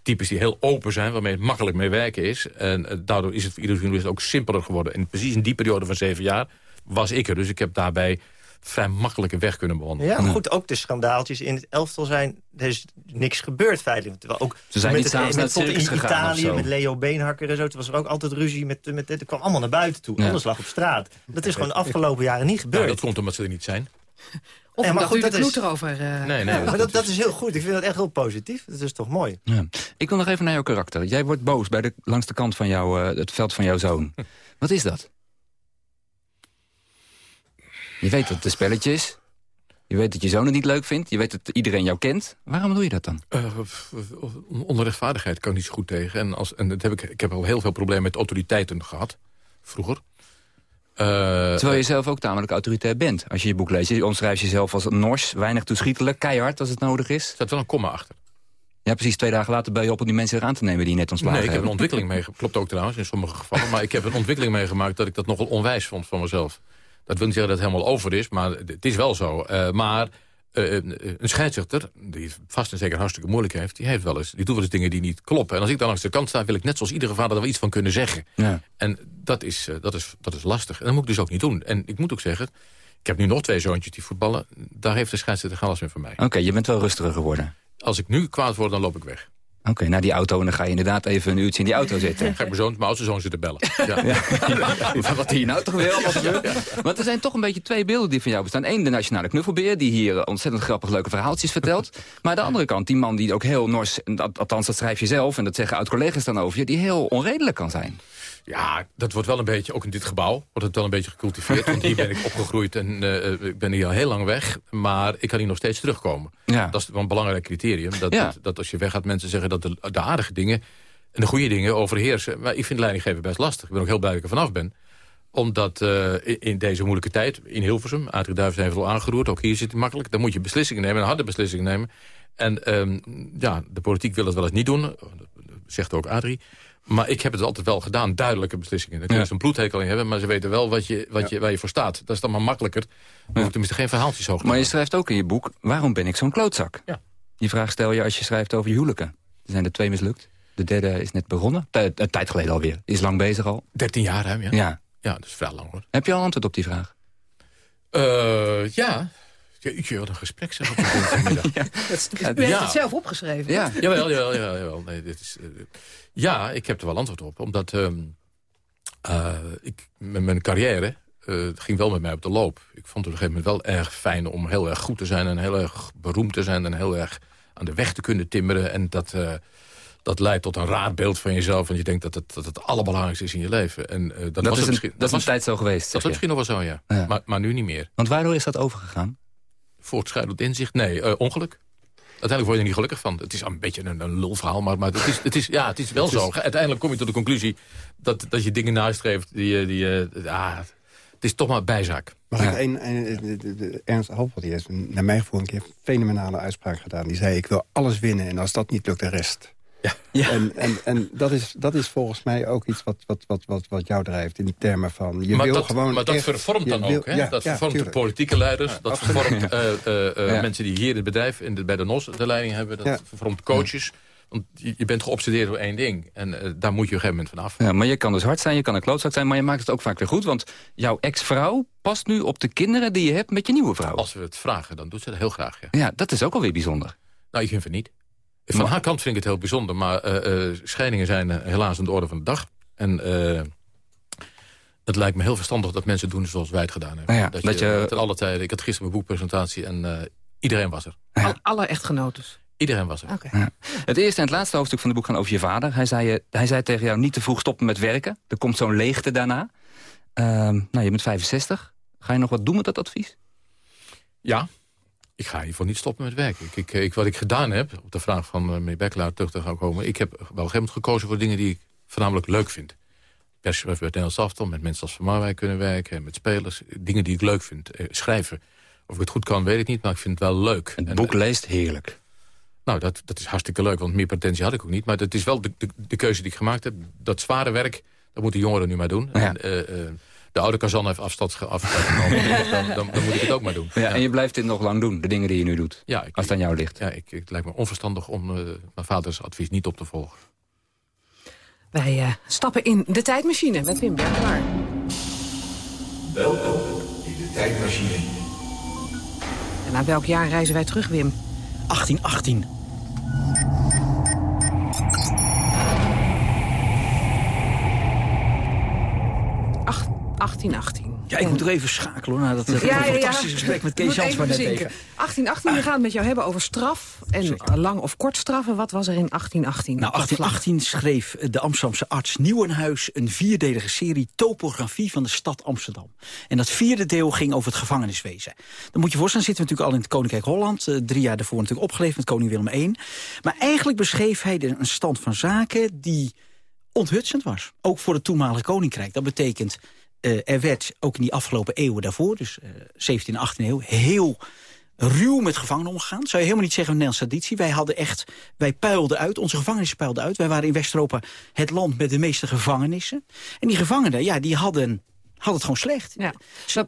[SPEAKER 20] types die heel open zijn, waarmee het makkelijk mee werken is. En eh, daardoor is het voor iedere journalist ook simpeler geworden. En precies in die periode van zeven jaar was ik er. Dus ik heb daarbij vrij makkelijke weg kunnen bewandelen.
[SPEAKER 22] Ja, maar goed, ook de schandaaltjes in het elftal zijn... er is niks gebeurd feitelijk. Terwijl ook
[SPEAKER 17] Ze zijn
[SPEAKER 22] met
[SPEAKER 17] niet
[SPEAKER 22] het- met in Italië met Leo Beenhakker en zo. Toen was er ook altijd ruzie met... met het kwam allemaal naar buiten toe.
[SPEAKER 17] Ja.
[SPEAKER 22] Alles lag op straat. Dat is gewoon de afgelopen jaren niet gebeurd.
[SPEAKER 20] Nou, dat komt omdat ze er niet zijn.
[SPEAKER 14] Of
[SPEAKER 22] Ja, maar
[SPEAKER 14] omdat
[SPEAKER 22] goed, dat is-
[SPEAKER 14] erover... eh,
[SPEAKER 20] Nee, nee.
[SPEAKER 22] Ja, maar dat, dat is heel goed. Ik vind dat echt heel positief. Dat is toch mooi.
[SPEAKER 17] Ja. Ik wil nog even naar jouw karakter. Jij wordt boos bij de, langs de kant van jouw, eh, het veld van jouw zoon. Wat is dat? Je weet dat het een spelletje is. Je weet dat je zoon het niet leuk vindt. Je weet dat iedereen jou kent. Waarom doe je dat dan?
[SPEAKER 20] Eh, f- onrechtvaardigheid kan ik niet zo goed tegen. En, als, en dat heb ik, ik heb al heel veel problemen met autoriteiten gehad. vroeger.
[SPEAKER 17] Terwijl je zelf ook tamelijk autoritair bent. Als je je boek leest, je omschrijft jezelf als nors, weinig toeschietelijk, keihard als het nodig is. Er
[SPEAKER 20] staat wel een komma achter.
[SPEAKER 17] Ja, precies. Twee dagen later ben je op om die mensen eraan te nemen die net ontslagen
[SPEAKER 20] Nee, ik heb een ontwikkeling meegemaakt. Klopt ook trouwens, in sommige gevallen. Maar ik heb een ontwikkeling meegemaakt dat ik dat nogal onwijs vond van mezelf. Dat wil niet zeggen dat het helemaal over is, maar het is wel zo. Eh, maar eh, een scheidsrechter, die het vast en zeker hartstikke moeilijk heeft... die, heeft wel eens, die doet wel eens dingen die niet kloppen. En als ik dan langs de kant sta, wil ik net zoals iedere vader... er wel iets van kunnen zeggen.
[SPEAKER 17] Ja.
[SPEAKER 20] En dat is, eh, dat, is, dat is lastig. En dat moet ik dus ook niet doen. En ik moet ook zeggen, ik heb nu nog twee zoontjes die voetballen. Daar heeft de scheidsrechter geen last meer van mij.
[SPEAKER 17] Oké, je bent wel rustiger geworden.
[SPEAKER 20] Als ik nu kwaad word, dan loop ik weg.
[SPEAKER 17] Oké, naar die auto en dan ga je inderdaad even een uurtje in die auto zitten.
[SPEAKER 20] Ga ik mijn, zoon, mijn oudste zoon zitten bellen. Ja.
[SPEAKER 17] Wat hier nou toch gebeurt. Want er zijn toch een beetje twee beelden die van jou bestaan. Eén, de nationale knuffelbeer, die hier eh, ontzettend grappig leuke verhaaltjes vertelt. Maar de andere kant, die man die ook heel nors, althans dat schrijf je zelf... en dat zeggen oud-collega's dan over je, die heel onredelijk kan zijn.
[SPEAKER 20] Ja, dat wordt wel een beetje, ook in dit gebouw, wordt het wel een beetje gecultiveerd. Want hier ben ik opgegroeid en eh, ik ben hier al heel lang weg. Maar ik kan hier nog steeds terugkomen.
[SPEAKER 17] Ja.
[SPEAKER 20] Dat is wel een belangrijk criterium. Dat,
[SPEAKER 17] Ja.
[SPEAKER 20] dat, dat als je weggaat, mensen zeggen dat de, de aardige dingen en de goede dingen overheersen. Maar ik vind leidinggeven best lastig. Ik ben ook heel blij dat ik er vanaf ben. Omdat eh, in, deze moeilijke tijd, in Hilversum, Adrie Duijf heeft al aangeroerd. Ook hier zit het makkelijk. Dan moet je beslissingen nemen, een harde beslissingen nemen. En ehm, ja, de politiek wil het wel eens niet doen. Zegt ook Adrie. Maar ik heb het altijd wel gedaan, duidelijke beslissingen. Daar kunnen ze een bloedhekel in hebben, maar ze weten wel wat je, wat je, waar je voor staat. Dat is dan maar makkelijker. Dan ik tenminste geen verhaaltjes hoog
[SPEAKER 17] Maar je schrijft ook in je boek, waarom ben ik zo'n klootzak?
[SPEAKER 20] Ja.
[SPEAKER 17] Die vraag stel je als je schrijft over je huwelijken. Er zijn er twee mislukt. De derde is net begonnen. Tij- Een tijd geleden alweer. Is lang bezig al.
[SPEAKER 20] 13 jaar ruim, ja.
[SPEAKER 17] Ja.
[SPEAKER 20] Ja, dat is vrij lang hoor.
[SPEAKER 17] Heb je al antwoord op die vraag?
[SPEAKER 20] Eh, ja. Jeetje, wat een gesprek zeg op de vanmiddag.
[SPEAKER 14] U heeft het zelf opgeschreven.
[SPEAKER 17] Ja.
[SPEAKER 20] Jawel, jawel, jawel. jawel. Nee, dit is, eh, ja, ik heb er wel antwoord op. Omdat ehm, eh, ik, met mijn carrière eh, ging wel met mij op de loop. Ik vond het op een gegeven moment wel erg fijn om heel erg goed te zijn... en heel erg beroemd te zijn en heel erg aan de weg te kunnen timmeren. En dat, eh, dat leidt tot een raar beeld van jezelf. En je denkt dat het, dat het allerbelangrijkste is in je leven. En, eh, dat,
[SPEAKER 17] Dat,
[SPEAKER 20] was
[SPEAKER 17] is een,
[SPEAKER 20] misschien,
[SPEAKER 17] dat is een tijd zo geweest.
[SPEAKER 20] dat was misschien nog wel zo, ja.
[SPEAKER 17] Ja.
[SPEAKER 20] Maar, maar nu niet meer.
[SPEAKER 17] Want waardoor is dat overgegaan?
[SPEAKER 20] Voortschrijdend inzicht? Nee, eh, ongeluk. Uiteindelijk word je er niet gelukkig van. Het is een beetje een, een lulverhaal, maar, maar het, is, het, is, ja, het is wel
[SPEAKER 16] Het is-
[SPEAKER 20] zo. Uiteindelijk kom je tot de conclusie dat, dat je dingen nastreeft. Die, je- die, ja, het is toch maar bijzaak.
[SPEAKER 16] Mag ik een, een, de, de, de Ernst Halpert, die heeft naar mijn gevoel een keer een fenomenale uitspraak gedaan. Die zei, ik wil alles winnen en als dat niet lukt, de rest.
[SPEAKER 20] Ja.
[SPEAKER 16] En, en, en dat, is, dat is volgens mij ook iets wat, wat, wat, wat, wat jou drijft in die termen van... Je
[SPEAKER 20] maar
[SPEAKER 16] wil
[SPEAKER 20] dat,
[SPEAKER 16] gewoon
[SPEAKER 20] maar dat
[SPEAKER 16] echt-
[SPEAKER 20] vervormt dan
[SPEAKER 16] wil-
[SPEAKER 20] ook. Hè?
[SPEAKER 16] ja,
[SPEAKER 20] dat
[SPEAKER 16] ja,
[SPEAKER 20] vervormt de politieke leiders. dat
[SPEAKER 16] absoluut.
[SPEAKER 20] vervormt eh, eh, eh,
[SPEAKER 17] Ja.
[SPEAKER 20] mensen die hier in het bedrijf in de, bij de NOS de leiding hebben. Dat
[SPEAKER 16] Ja.
[SPEAKER 20] vervormt coaches. Want je, bent geobsedeerd door één ding. En daar moet je op een gegeven moment van af.
[SPEAKER 17] Ja, maar je kan dus hard zijn, je kan een klootzak zijn... maar je maakt het ook vaak weer goed. Want jouw ex-vrouw past nu op de kinderen die je hebt met je nieuwe vrouw.
[SPEAKER 20] Als we het vragen, dan doet ze dat heel graag. Ja.
[SPEAKER 17] Ja, dat is ook alweer bijzonder.
[SPEAKER 20] Nou, ik vind het niet. Van
[SPEAKER 17] Maar-
[SPEAKER 20] haar kant vind ik het heel bijzonder. Maar eh, eh, scheidingen zijn eh, helaas aan de orde van de dag. En eh, het lijkt me heel verstandig dat mensen doen zoals wij het gedaan hebben.
[SPEAKER 17] Nou ja,
[SPEAKER 20] dat,
[SPEAKER 17] dat
[SPEAKER 20] je,
[SPEAKER 17] je-
[SPEAKER 20] ten alle tijden... Ik had gisteren mijn boekpresentatie en eh, iedereen was er.
[SPEAKER 14] Al, alle echtgenotes.
[SPEAKER 20] Iedereen was er.
[SPEAKER 14] Oké.
[SPEAKER 17] Ja. Het eerste en het laatste hoofdstuk van het boek gaan over je vader. Hij zei, je- hij zei tegen jou niet te vroeg stoppen met werken. Er komt zo'n leegte daarna. Ehm, nou, je bent 65. Ga je nog wat doen met dat advies?
[SPEAKER 20] Ja, ik ga hiervoor niet stoppen met werken. Ik, ik, ik- wat ik gedaan heb, op de vraag van uh, meneer Bekkelaar terug te gaan komen... ik heb wel een gegeven moment gekozen voor dingen die ik voornamelijk leuk vind. Perschef bij het Nederlands Elftal, met mensen als Van Marwijk kunnen werken... met spelers, dingen die ik leuk vind. Eh, schrijven. Of ik het goed kan, weet ik niet, maar ik vind het wel leuk.
[SPEAKER 17] Het boek
[SPEAKER 20] eh,
[SPEAKER 17] leest heerlijk.
[SPEAKER 20] nou, dat, dat is hartstikke leuk, want meer potentie had ik ook niet. Maar het is wel de, de, de keuze die ik gemaakt heb. Dat zware werk, dat moeten jongeren nu maar doen.
[SPEAKER 17] Ja.
[SPEAKER 20] En, eh, eh, de oude Kazan heeft afstand, ge- afstand genomen. dan, dan, dan moet ik het ook maar doen.
[SPEAKER 17] Ja, En je blijft dit nog lang doen, de dingen die je nu doet.
[SPEAKER 20] Ja, ik,
[SPEAKER 17] Als het aan jou ligt.
[SPEAKER 20] ja ik, het lijkt me onverstandig om eh, mijn vaders advies niet op te volgen.
[SPEAKER 14] Wij eh, stappen in de tijdmachine met Wim Berklaar.
[SPEAKER 26] Welkom in de tijdmachine.
[SPEAKER 14] En naar welk jaar reizen wij terug, Wim?
[SPEAKER 23] 1818.
[SPEAKER 14] 1818.
[SPEAKER 23] Ja, ik moet er even schakelen hoor, na dat eh,
[SPEAKER 14] Ja, ja, ja.
[SPEAKER 23] fantastische gesprek met Kees net even.
[SPEAKER 14] 1818, we gaan het met jou hebben over straf. En lang of kort straffen. Wat was er in 1818?
[SPEAKER 23] Nou, 1818 schreef de Amsterdamse arts Nieuwenhuis een vierdelige serie topografie van de stad Amsterdam. En dat vierde deel ging over het gevangeniswezen. Dan moet je voorstellen, zitten we natuurlijk al in het Koninkrijk Holland. eh, drie jaar daarvoor natuurlijk opgeleefd met koning Willem I. Maar eigenlijk beschreef hij een stand van zaken die onthutsend was. Ook voor het toenmalige koninkrijk. Dat betekent, uh, er werd ook in die afgelopen eeuwen daarvoor... dus uh, 17e en 18e eeuw, heel ruw met gevangenen omgegaan. Zou je helemaal niet zeggen een Nederlandse traditie. Wij hadden echt, wij puilden uit, onze gevangenissen puilden uit. Wij waren in West-Europa het land met de meeste gevangenissen. En die gevangenen, ja, die hadden, hadden het gewoon slecht.
[SPEAKER 14] Ja.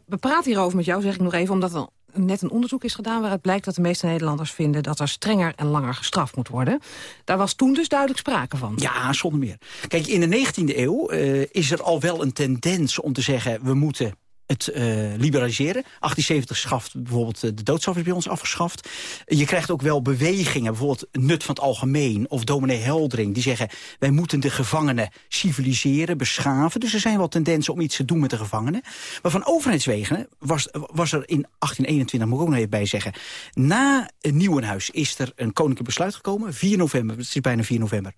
[SPEAKER 14] We praten hierover met jou, zeg ik nog even, omdat net een onderzoek is gedaan... waaruit blijkt dat de meeste Nederlanders vinden... dat er strenger en langer gestraft moet worden. Daar was toen dus duidelijk sprake van.
[SPEAKER 23] Ja, zonder meer. Kijk, in de 19e eeuw uh, is er al wel een tendens om te zeggen... we moeten het uh, liberaliseren. 1870 schaft bijvoorbeeld de doodstraf is bij ons afgeschaft. Je krijgt ook wel bewegingen, bijvoorbeeld Nut van het Algemeen... of dominee Heldring, die zeggen... wij moeten de gevangenen civiliseren, beschaven. Dus er zijn wel tendensen om iets te doen met de gevangenen. Maar van overheidswegen was, was er in 1821, moet ik ook nog even bij zeggen... na Nieuwenhuis is er een koninklijk besluit gekomen. 4 november, het is bijna 4 november.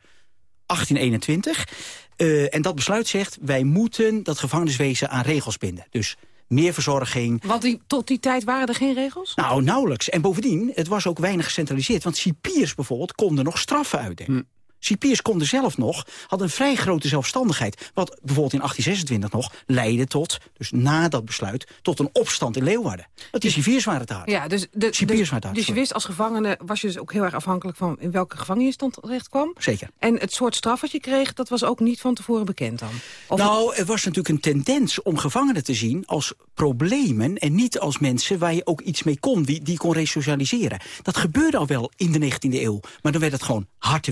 [SPEAKER 23] 1821. Uh, en dat besluit zegt, wij moeten dat gevangeniswezen aan regels binden. Dus meer verzorging.
[SPEAKER 14] Want die, tot die tijd waren er geen regels?
[SPEAKER 23] Nou, nauwelijks. En bovendien, het was ook weinig gecentraliseerd. Want cipiers bijvoorbeeld konden nog straffen uitdelen. Cipiers konden zelf nog, hadden een vrij grote zelfstandigheid. Wat bijvoorbeeld in 1826 nog leidde tot, dus na dat besluit... tot een opstand in Leeuwarden. Dat die cipiers waren te hard.
[SPEAKER 14] Ja, dus, de,
[SPEAKER 23] cipiers
[SPEAKER 14] dus, dus je wist als gevangene, was je dus ook heel erg afhankelijk... van in welke gevangenis je terecht kwam.
[SPEAKER 23] Zeker.
[SPEAKER 14] En het soort straf wat je kreeg, dat was ook niet van tevoren bekend dan?
[SPEAKER 23] Of nou, er was natuurlijk een tendens om gevangenen te zien als problemen... en niet als mensen waar je ook iets mee kon, die, die kon resocialiseren. Dat gebeurde al wel in de 19e eeuw. Maar dan werd het gewoon hard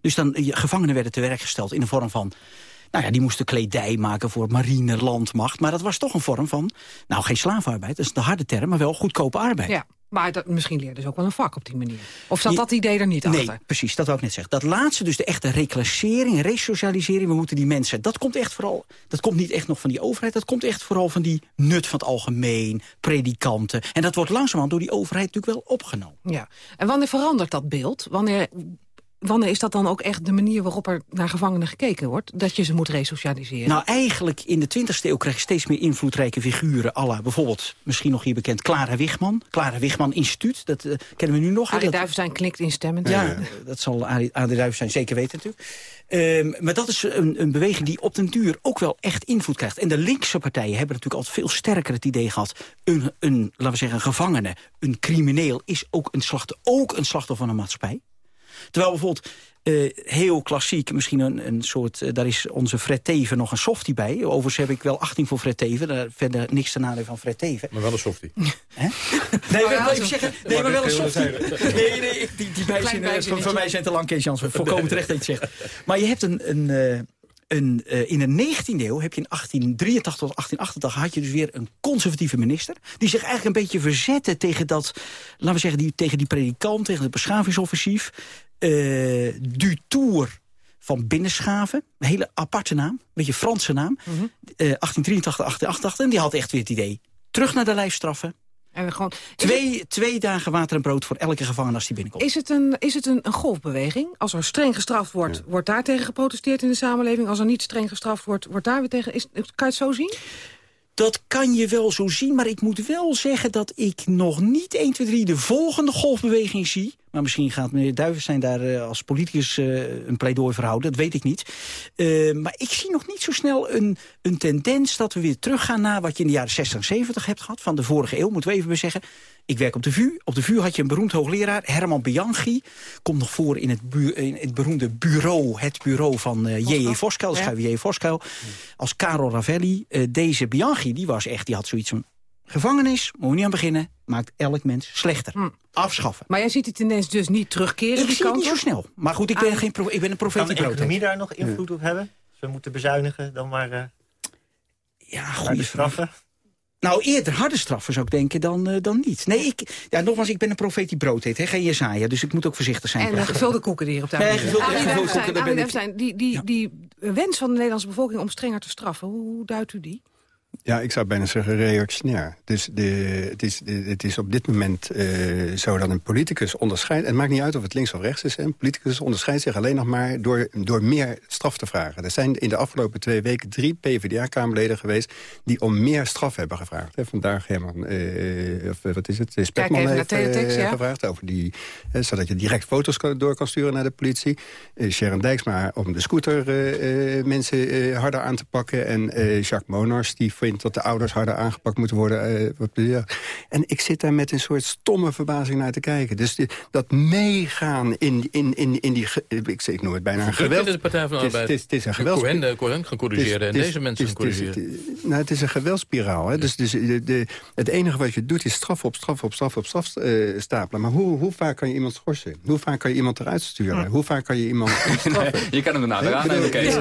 [SPEAKER 23] Dus dan, gevangenen werden te werk gesteld in de vorm van... Nou ja, die moesten kledij maken voor marine, landmacht. Maar dat was toch een vorm van, nou geen slavenarbeid, dat is de harde term, maar wel goedkope arbeid.
[SPEAKER 14] Ja, maar dat, misschien leerden ze ook wel een vak op die manier. Of zat dat idee er niet
[SPEAKER 23] nee,
[SPEAKER 14] achter?
[SPEAKER 23] Nee, precies, dat wou ik net zeggen. Dat laatste, dus de echte reclassering, resocialisering, we moeten die mensen... dat komt echt vooral, dat komt niet echt nog van die overheid... dat komt echt vooral van die nut van het algemeen, predikanten. En dat wordt langzamerhand door die overheid natuurlijk wel opgenomen.
[SPEAKER 14] Ja, en wanneer verandert dat beeld? Wanneer wanneer is dat dan ook echt de manier waarop er naar gevangenen gekeken wordt? Dat je ze moet resocialiseren?
[SPEAKER 23] Nou, eigenlijk in de 20e eeuw krijg je steeds meer invloedrijke figuren. Alla, bijvoorbeeld, misschien nog hier bekend, Clara Wigman. Clara Wigman Instituut, dat uh, kennen we nu nog.
[SPEAKER 14] Arie Duivenstein knikt instemmend.
[SPEAKER 23] Ja, ja, dat zal Arie, Arie Duivenstein zeker weten natuurlijk. Um, maar dat is een, een, beweging die op den duur ook wel echt invloed krijgt. En de linkse partijen hebben natuurlijk altijd veel sterker het idee gehad... een, een laten we zeggen, een gevangene, een crimineel... is ook een, slacht, ook een slachtoffer van een maatschappij. Terwijl bijvoorbeeld uh, heel klassiek, misschien een, een soort... Uh, daar is onze Fred Teven nog een softie bij. Overigens heb ik wel 18 voor Fred Teven. Daar verder niks te nadelen van Fred Teven.
[SPEAKER 20] Maar wel een softie.
[SPEAKER 23] nee, oh, ja, even zeggen, nee, maar wel een softie. Nee, nee, die, die bijzinnen van, van mij zijn te lang, Kees Jans. Volkomen terecht dat je het zegt. Maar je hebt een... een uh, een, uh, in de 19e eeuw heb je in 1883 tot 1888 had je dus weer een conservatieve minister. Die zich eigenlijk een beetje verzette tegen dat, laten we zeggen, die, tegen die predikant, tegen het beschavingsoffensief. Uh, Dutour van Binnenschaven, een hele aparte naam, een beetje Franse naam. Mm -hmm. uh, 1883, 1888. En die had echt weer het idee, terug naar de lijfstraffen.
[SPEAKER 14] En gewoon,
[SPEAKER 23] twee, het, twee dagen water en brood voor elke gevangene als die binnenkomt.
[SPEAKER 14] Is het een, is het een, een golfbeweging? Als er streng gestraft wordt, ja. wordt daar tegen geprotesteerd in de samenleving. Als er niet streng gestraft wordt, wordt daar weer tegen... Is, kan je het zo zien?
[SPEAKER 23] Dat kan je wel zo zien, maar ik moet wel zeggen dat ik nog niet 1, 2, 3 de volgende golfbeweging zie. Maar misschien gaat meneer Duivenstein daar uh, als politicus uh, een pleidooi voor houden. Dat weet ik niet. Uh, maar ik zie nog niet zo snel een, een tendens dat we weer teruggaan naar wat je in de jaren 60 en 70 hebt gehad. Van de vorige eeuw, moeten we even zeggen. Ik werk op de VU. Op de VU had je een beroemd hoogleraar, Herman Bianchi. Komt nog voor in het, in het beroemde bureau, het bureau van J.J. Voskuil. Dat schrijven J.J. Voskuil. Als Carol Ravelli. deze Bianchi, die was echt, die had zoiets van... Gevangenis, moet je niet aan beginnen, maakt elk mens slechter. Hm. Afschaffen.
[SPEAKER 14] Maar jij ziet die tendens dus niet terugkeren?
[SPEAKER 23] Ik zie het niet zo snel. Maar goed, ik ben, geen pro ik ben een profeet
[SPEAKER 22] Kan de economie daar nog invloed op hebben? We moeten bezuinigen, dan maar... Uh,
[SPEAKER 23] ja, goede
[SPEAKER 22] straffen.
[SPEAKER 23] Nou, eerder harde straffen zou ik denken dan, uh, dan niet. Nee, ik, ja, nogmaals, ik ben een profeet die brood eet, hè, geen Jesaja. Dus ik moet ook voorzichtig zijn.
[SPEAKER 14] En uh, gevulde koeken hier op tafel
[SPEAKER 23] nee, gevulde,
[SPEAKER 14] Arie
[SPEAKER 23] gevulde koeken,
[SPEAKER 14] zijn, die, die, ja. die wens van de Nederlandse bevolking om strenger te straffen, hoe, hoe duidt u die?
[SPEAKER 16] Ja, ik zou bijna zeggen reactionair. Dus de, het, is, de, het is op dit moment uh, zo dat een politicus onderscheidt... en het maakt niet uit of het links of rechts is... Hè, een politicus onderscheidt zich alleen nog maar door, door meer straf te vragen. Er zijn in de afgelopen twee weken drie PvdA-kamerleden geweest... die om meer straf hebben gevraagd. Hè. Vandaag Herman, uh, of wat is het, Spekman heeft uh, ja. gevraagd... Over die, zodat je direct foto's kan, door kan sturen naar de politie. Sharon Dijksma om de scooter mensen harder aan te pakken... en Jacques Monors die vindt dat de ouders harder aangepakt moeten worden. Uh, en ik zit daar met een soort stomme verbazing naar te kijken. Dus die, dat meegaan in, in, in, in die... Ik, ik noem het bijna een geweld.
[SPEAKER 20] Het is de Partij van de Arbeid.
[SPEAKER 16] Het is, het is een geweld...
[SPEAKER 20] Cohen, de Cohen gaan corrigeren en deze mensen gaan corrigeren.
[SPEAKER 16] nou, het is een geweldspiraal. Hè? Dus, dus de, de, het enige wat je doet is straf op straf op straf op straf uh, stapelen. Maar hoe, hoe vaak kan je iemand schorsen? Hoe vaak kan je iemand eruit sturen? Hoe vaak kan je iemand
[SPEAKER 17] nee, je kan hem daarna weer aannemen, Kees.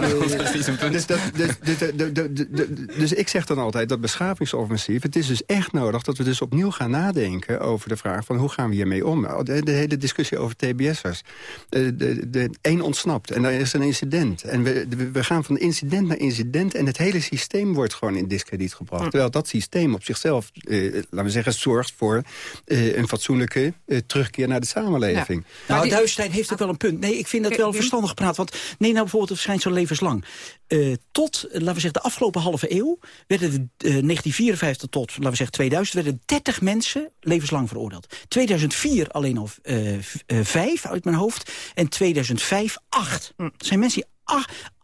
[SPEAKER 16] Dus ik zeg dan altijd, dat beschavingsoffensief... het is dus echt nodig dat we dus opnieuw gaan nadenken over de vraag... van hoe gaan we hiermee om? De, de hele discussie over TBS'ers. De, één ontsnapt en er is een incident. En we, we gaan van incident naar incident... en het hele systeem wordt gewoon in discrediet gebracht. Terwijl dat systeem op zichzelf, eh, laten we zeggen... zorgt voor eh, een fatsoenlijke eh, terugkeer naar de samenleving.
[SPEAKER 23] Ja. Nou, Duisterstein heeft ook wel een punt. Nee, ik vind dat wel verstandig gepraat. Want nee, nou bijvoorbeeld het verschijnsel levenslang. Uh, tot, laten we zeggen, de afgelopen halve eeuw... werden de, uh, 1954 tot, laten we zeggen, 2000... werden 30 mensen levenslang veroordeeld. 2004 alleen al uh, vijf uit mijn hoofd. En 2005 acht. Hm. Dat zijn mensen die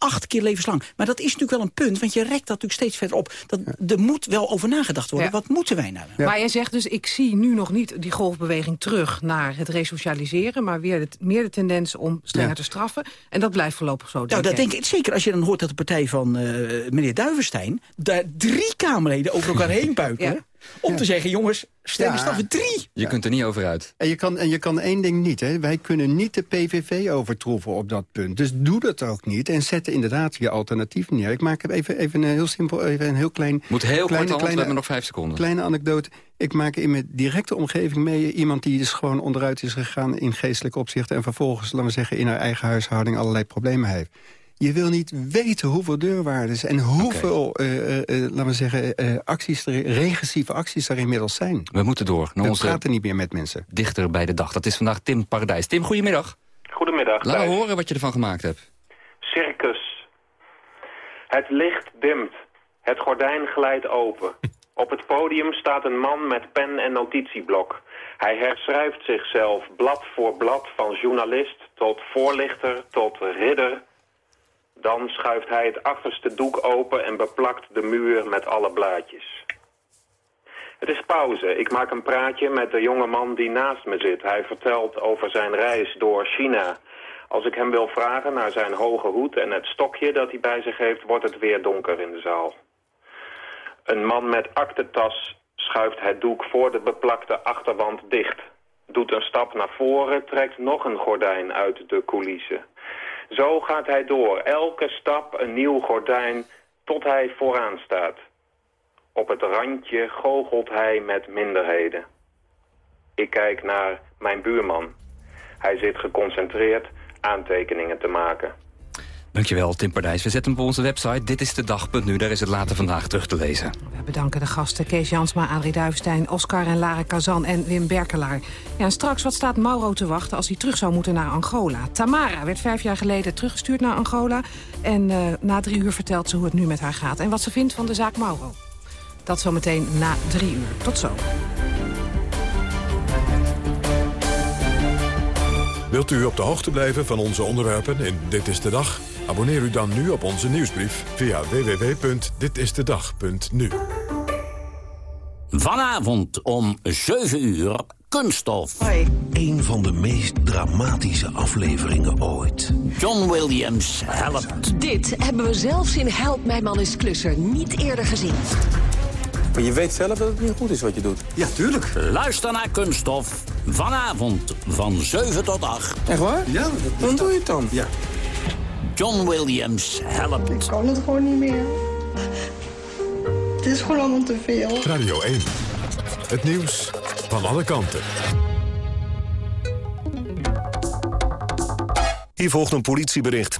[SPEAKER 23] acht, keer levenslang. Maar dat is natuurlijk wel een punt, want je rekt dat natuurlijk steeds verder op. Dat, Er moet wel over nagedacht worden. Wat moeten wij nou?
[SPEAKER 14] Maar jij zegt dus, ik zie nu nog niet die golfbeweging terug naar het resocialiseren... maar weer meer de tendens om strenger te straffen. En dat blijft voorlopig zo,
[SPEAKER 23] Nou, dat denk ik zeker. Als je dan hoort dat de partij van uh, meneer Duivenstein... daar drie Kamerleden over elkaar heen buiken... Om te zeggen, jongens, stemmen ja. drie.
[SPEAKER 17] Je kunt er niet over uit.
[SPEAKER 16] En je kan, en je kan één ding niet. Hè. Wij kunnen niet de PVV overtroeven op dat punt. Dus doe dat ook niet. En zet inderdaad je alternatief neer. Ik maak even, even een heel simpel, even een heel klein...
[SPEAKER 17] Moet heel
[SPEAKER 16] kleine,
[SPEAKER 17] kort, kleine, we hebben nog vijf seconden.
[SPEAKER 16] Kleine anekdote. Ik maak in mijn directe omgeving mee iemand die dus gewoon onderuit is gegaan in geestelijk opzicht... en vervolgens, laten we zeggen, in haar eigen huishouding allerlei problemen heeft. Je wil niet weten hoeveel deurwaarders en hoeveel, okay. uh, uh, laten we zeggen, uh, acties er, regressieve acties er inmiddels zijn.
[SPEAKER 17] We moeten door.
[SPEAKER 16] We onze praten niet meer met mensen.
[SPEAKER 17] Dichter bij de dag. Dat is vandaag Tim Paradijs. Tim, goedemiddag.
[SPEAKER 27] Goedemiddag.
[SPEAKER 17] Laat horen wat je ervan gemaakt hebt.
[SPEAKER 27] Het licht dimt. Het gordijn glijdt open. Op het podium staat een man met pen en notitieblok. Hij herschrijft zichzelf blad voor blad van journalist tot voorlichter tot ridder dan schuift hij het achterste doek open en beplakt de muur met alle blaadjes. Het is pauze. Ik maak een praatje met de jonge man die naast me zit. Hij vertelt over zijn reis door China. Als ik hem wil vragen naar zijn hoge hoed en het stokje dat hij bij zich heeft... wordt het weer donker in de zaal. Een man met aktentas schuift het doek voor de beplakte achterwand dicht. Doet een stap naar voren, trekt nog een gordijn uit de coulissen. Zo gaat hij door, elke stap een nieuw gordijn, tot hij vooraan staat. Op het randje goochelt hij met minderheden. Ik kijk naar mijn buurman. Hij zit geconcentreerd aantekeningen te maken.
[SPEAKER 17] Dankjewel, Tim Pardijs. We zetten hem op onze website. Dit is de dag.nu. Daar is het later vandaag terug te lezen.
[SPEAKER 14] We bedanken de gasten Kees Jansma, Adrie Duivenstein, Oscar en Lara Kazan en Wim Berkelaar. Ja, en straks, wat staat Mauro te wachten als hij terug zou moeten naar Angola? Tamara werd vijf jaar geleden teruggestuurd naar Angola. En uh, na drie uur vertelt ze hoe het nu met haar gaat. En wat ze vindt van de zaak Mauro. Dat zometeen na drie uur. Tot zo.
[SPEAKER 1] Wilt u op de hoogte blijven van onze onderwerpen in Dit is de Dag? Abonneer u dan nu op onze nieuwsbrief via www.ditistedag.nu.
[SPEAKER 28] Vanavond om 7 uur Kunststof.
[SPEAKER 29] Hoi. Een van de meest dramatische afleveringen ooit.
[SPEAKER 28] John Williams helpt.
[SPEAKER 30] Dit hebben we zelfs in Help, mijn man is klusser niet eerder gezien.
[SPEAKER 31] Maar je weet zelf dat het niet goed is wat je doet.
[SPEAKER 29] Ja, tuurlijk.
[SPEAKER 28] Luister naar Kunststof. Vanavond van 7 tot 8.
[SPEAKER 31] Echt waar?
[SPEAKER 29] Ja.
[SPEAKER 31] Dan doe je het dan.
[SPEAKER 29] Ja.
[SPEAKER 28] John Williams helpt.
[SPEAKER 32] Ik kan het gewoon niet meer. Het is gewoon allemaal te veel.
[SPEAKER 1] Radio 1. Het nieuws van alle kanten.
[SPEAKER 33] Hier volgt een politiebericht.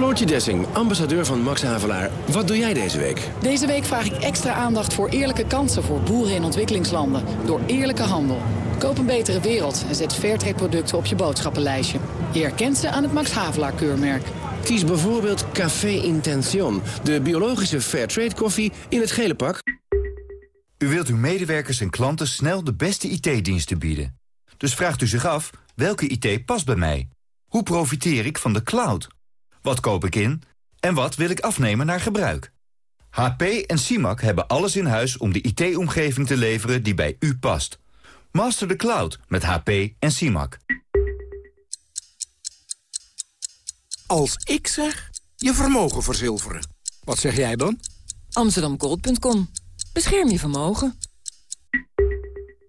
[SPEAKER 34] Floortje Dessing, ambassadeur van Max Havelaar. Wat doe jij deze week?
[SPEAKER 35] Deze week vraag ik extra aandacht voor eerlijke kansen voor boeren in ontwikkelingslanden. Door eerlijke handel. Koop een betere wereld en zet Fairtrade producten op je boodschappenlijstje. Je herkent ze aan het Max Havelaar keurmerk.
[SPEAKER 34] Kies bijvoorbeeld Café Intention, de biologische Fairtrade koffie in het gele pak.
[SPEAKER 36] U wilt uw medewerkers en klanten snel de beste IT-diensten bieden. Dus vraagt u zich af, welke IT past bij mij? Hoe profiteer ik van de cloud? Wat koop ik in? En wat wil ik afnemen naar gebruik? HP en CIMAC hebben alles in huis om de IT-omgeving te leveren die bij u past. Master the cloud met HP en CIMAC.
[SPEAKER 37] Als ik zeg, je vermogen verzilveren. Wat zeg jij dan?
[SPEAKER 35] Amsterdamgold.com. Bescherm je vermogen.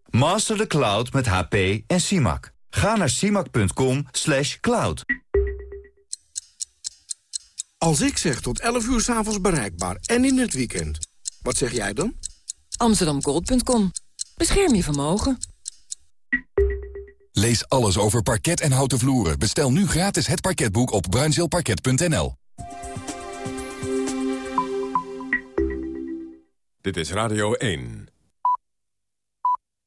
[SPEAKER 36] Master the cloud met HP en CIMAC. Ga naar CIMAC.com slash cloud.
[SPEAKER 37] Als ik zeg tot 11 uur s'avonds bereikbaar en in het weekend. Wat zeg jij dan?
[SPEAKER 35] Amsterdamgold.com. Bescherm je vermogen.
[SPEAKER 33] Lees alles over parket en houten vloeren. Bestel nu gratis het parketboek op bruinzeelparket.nl.
[SPEAKER 1] Dit is Radio 1.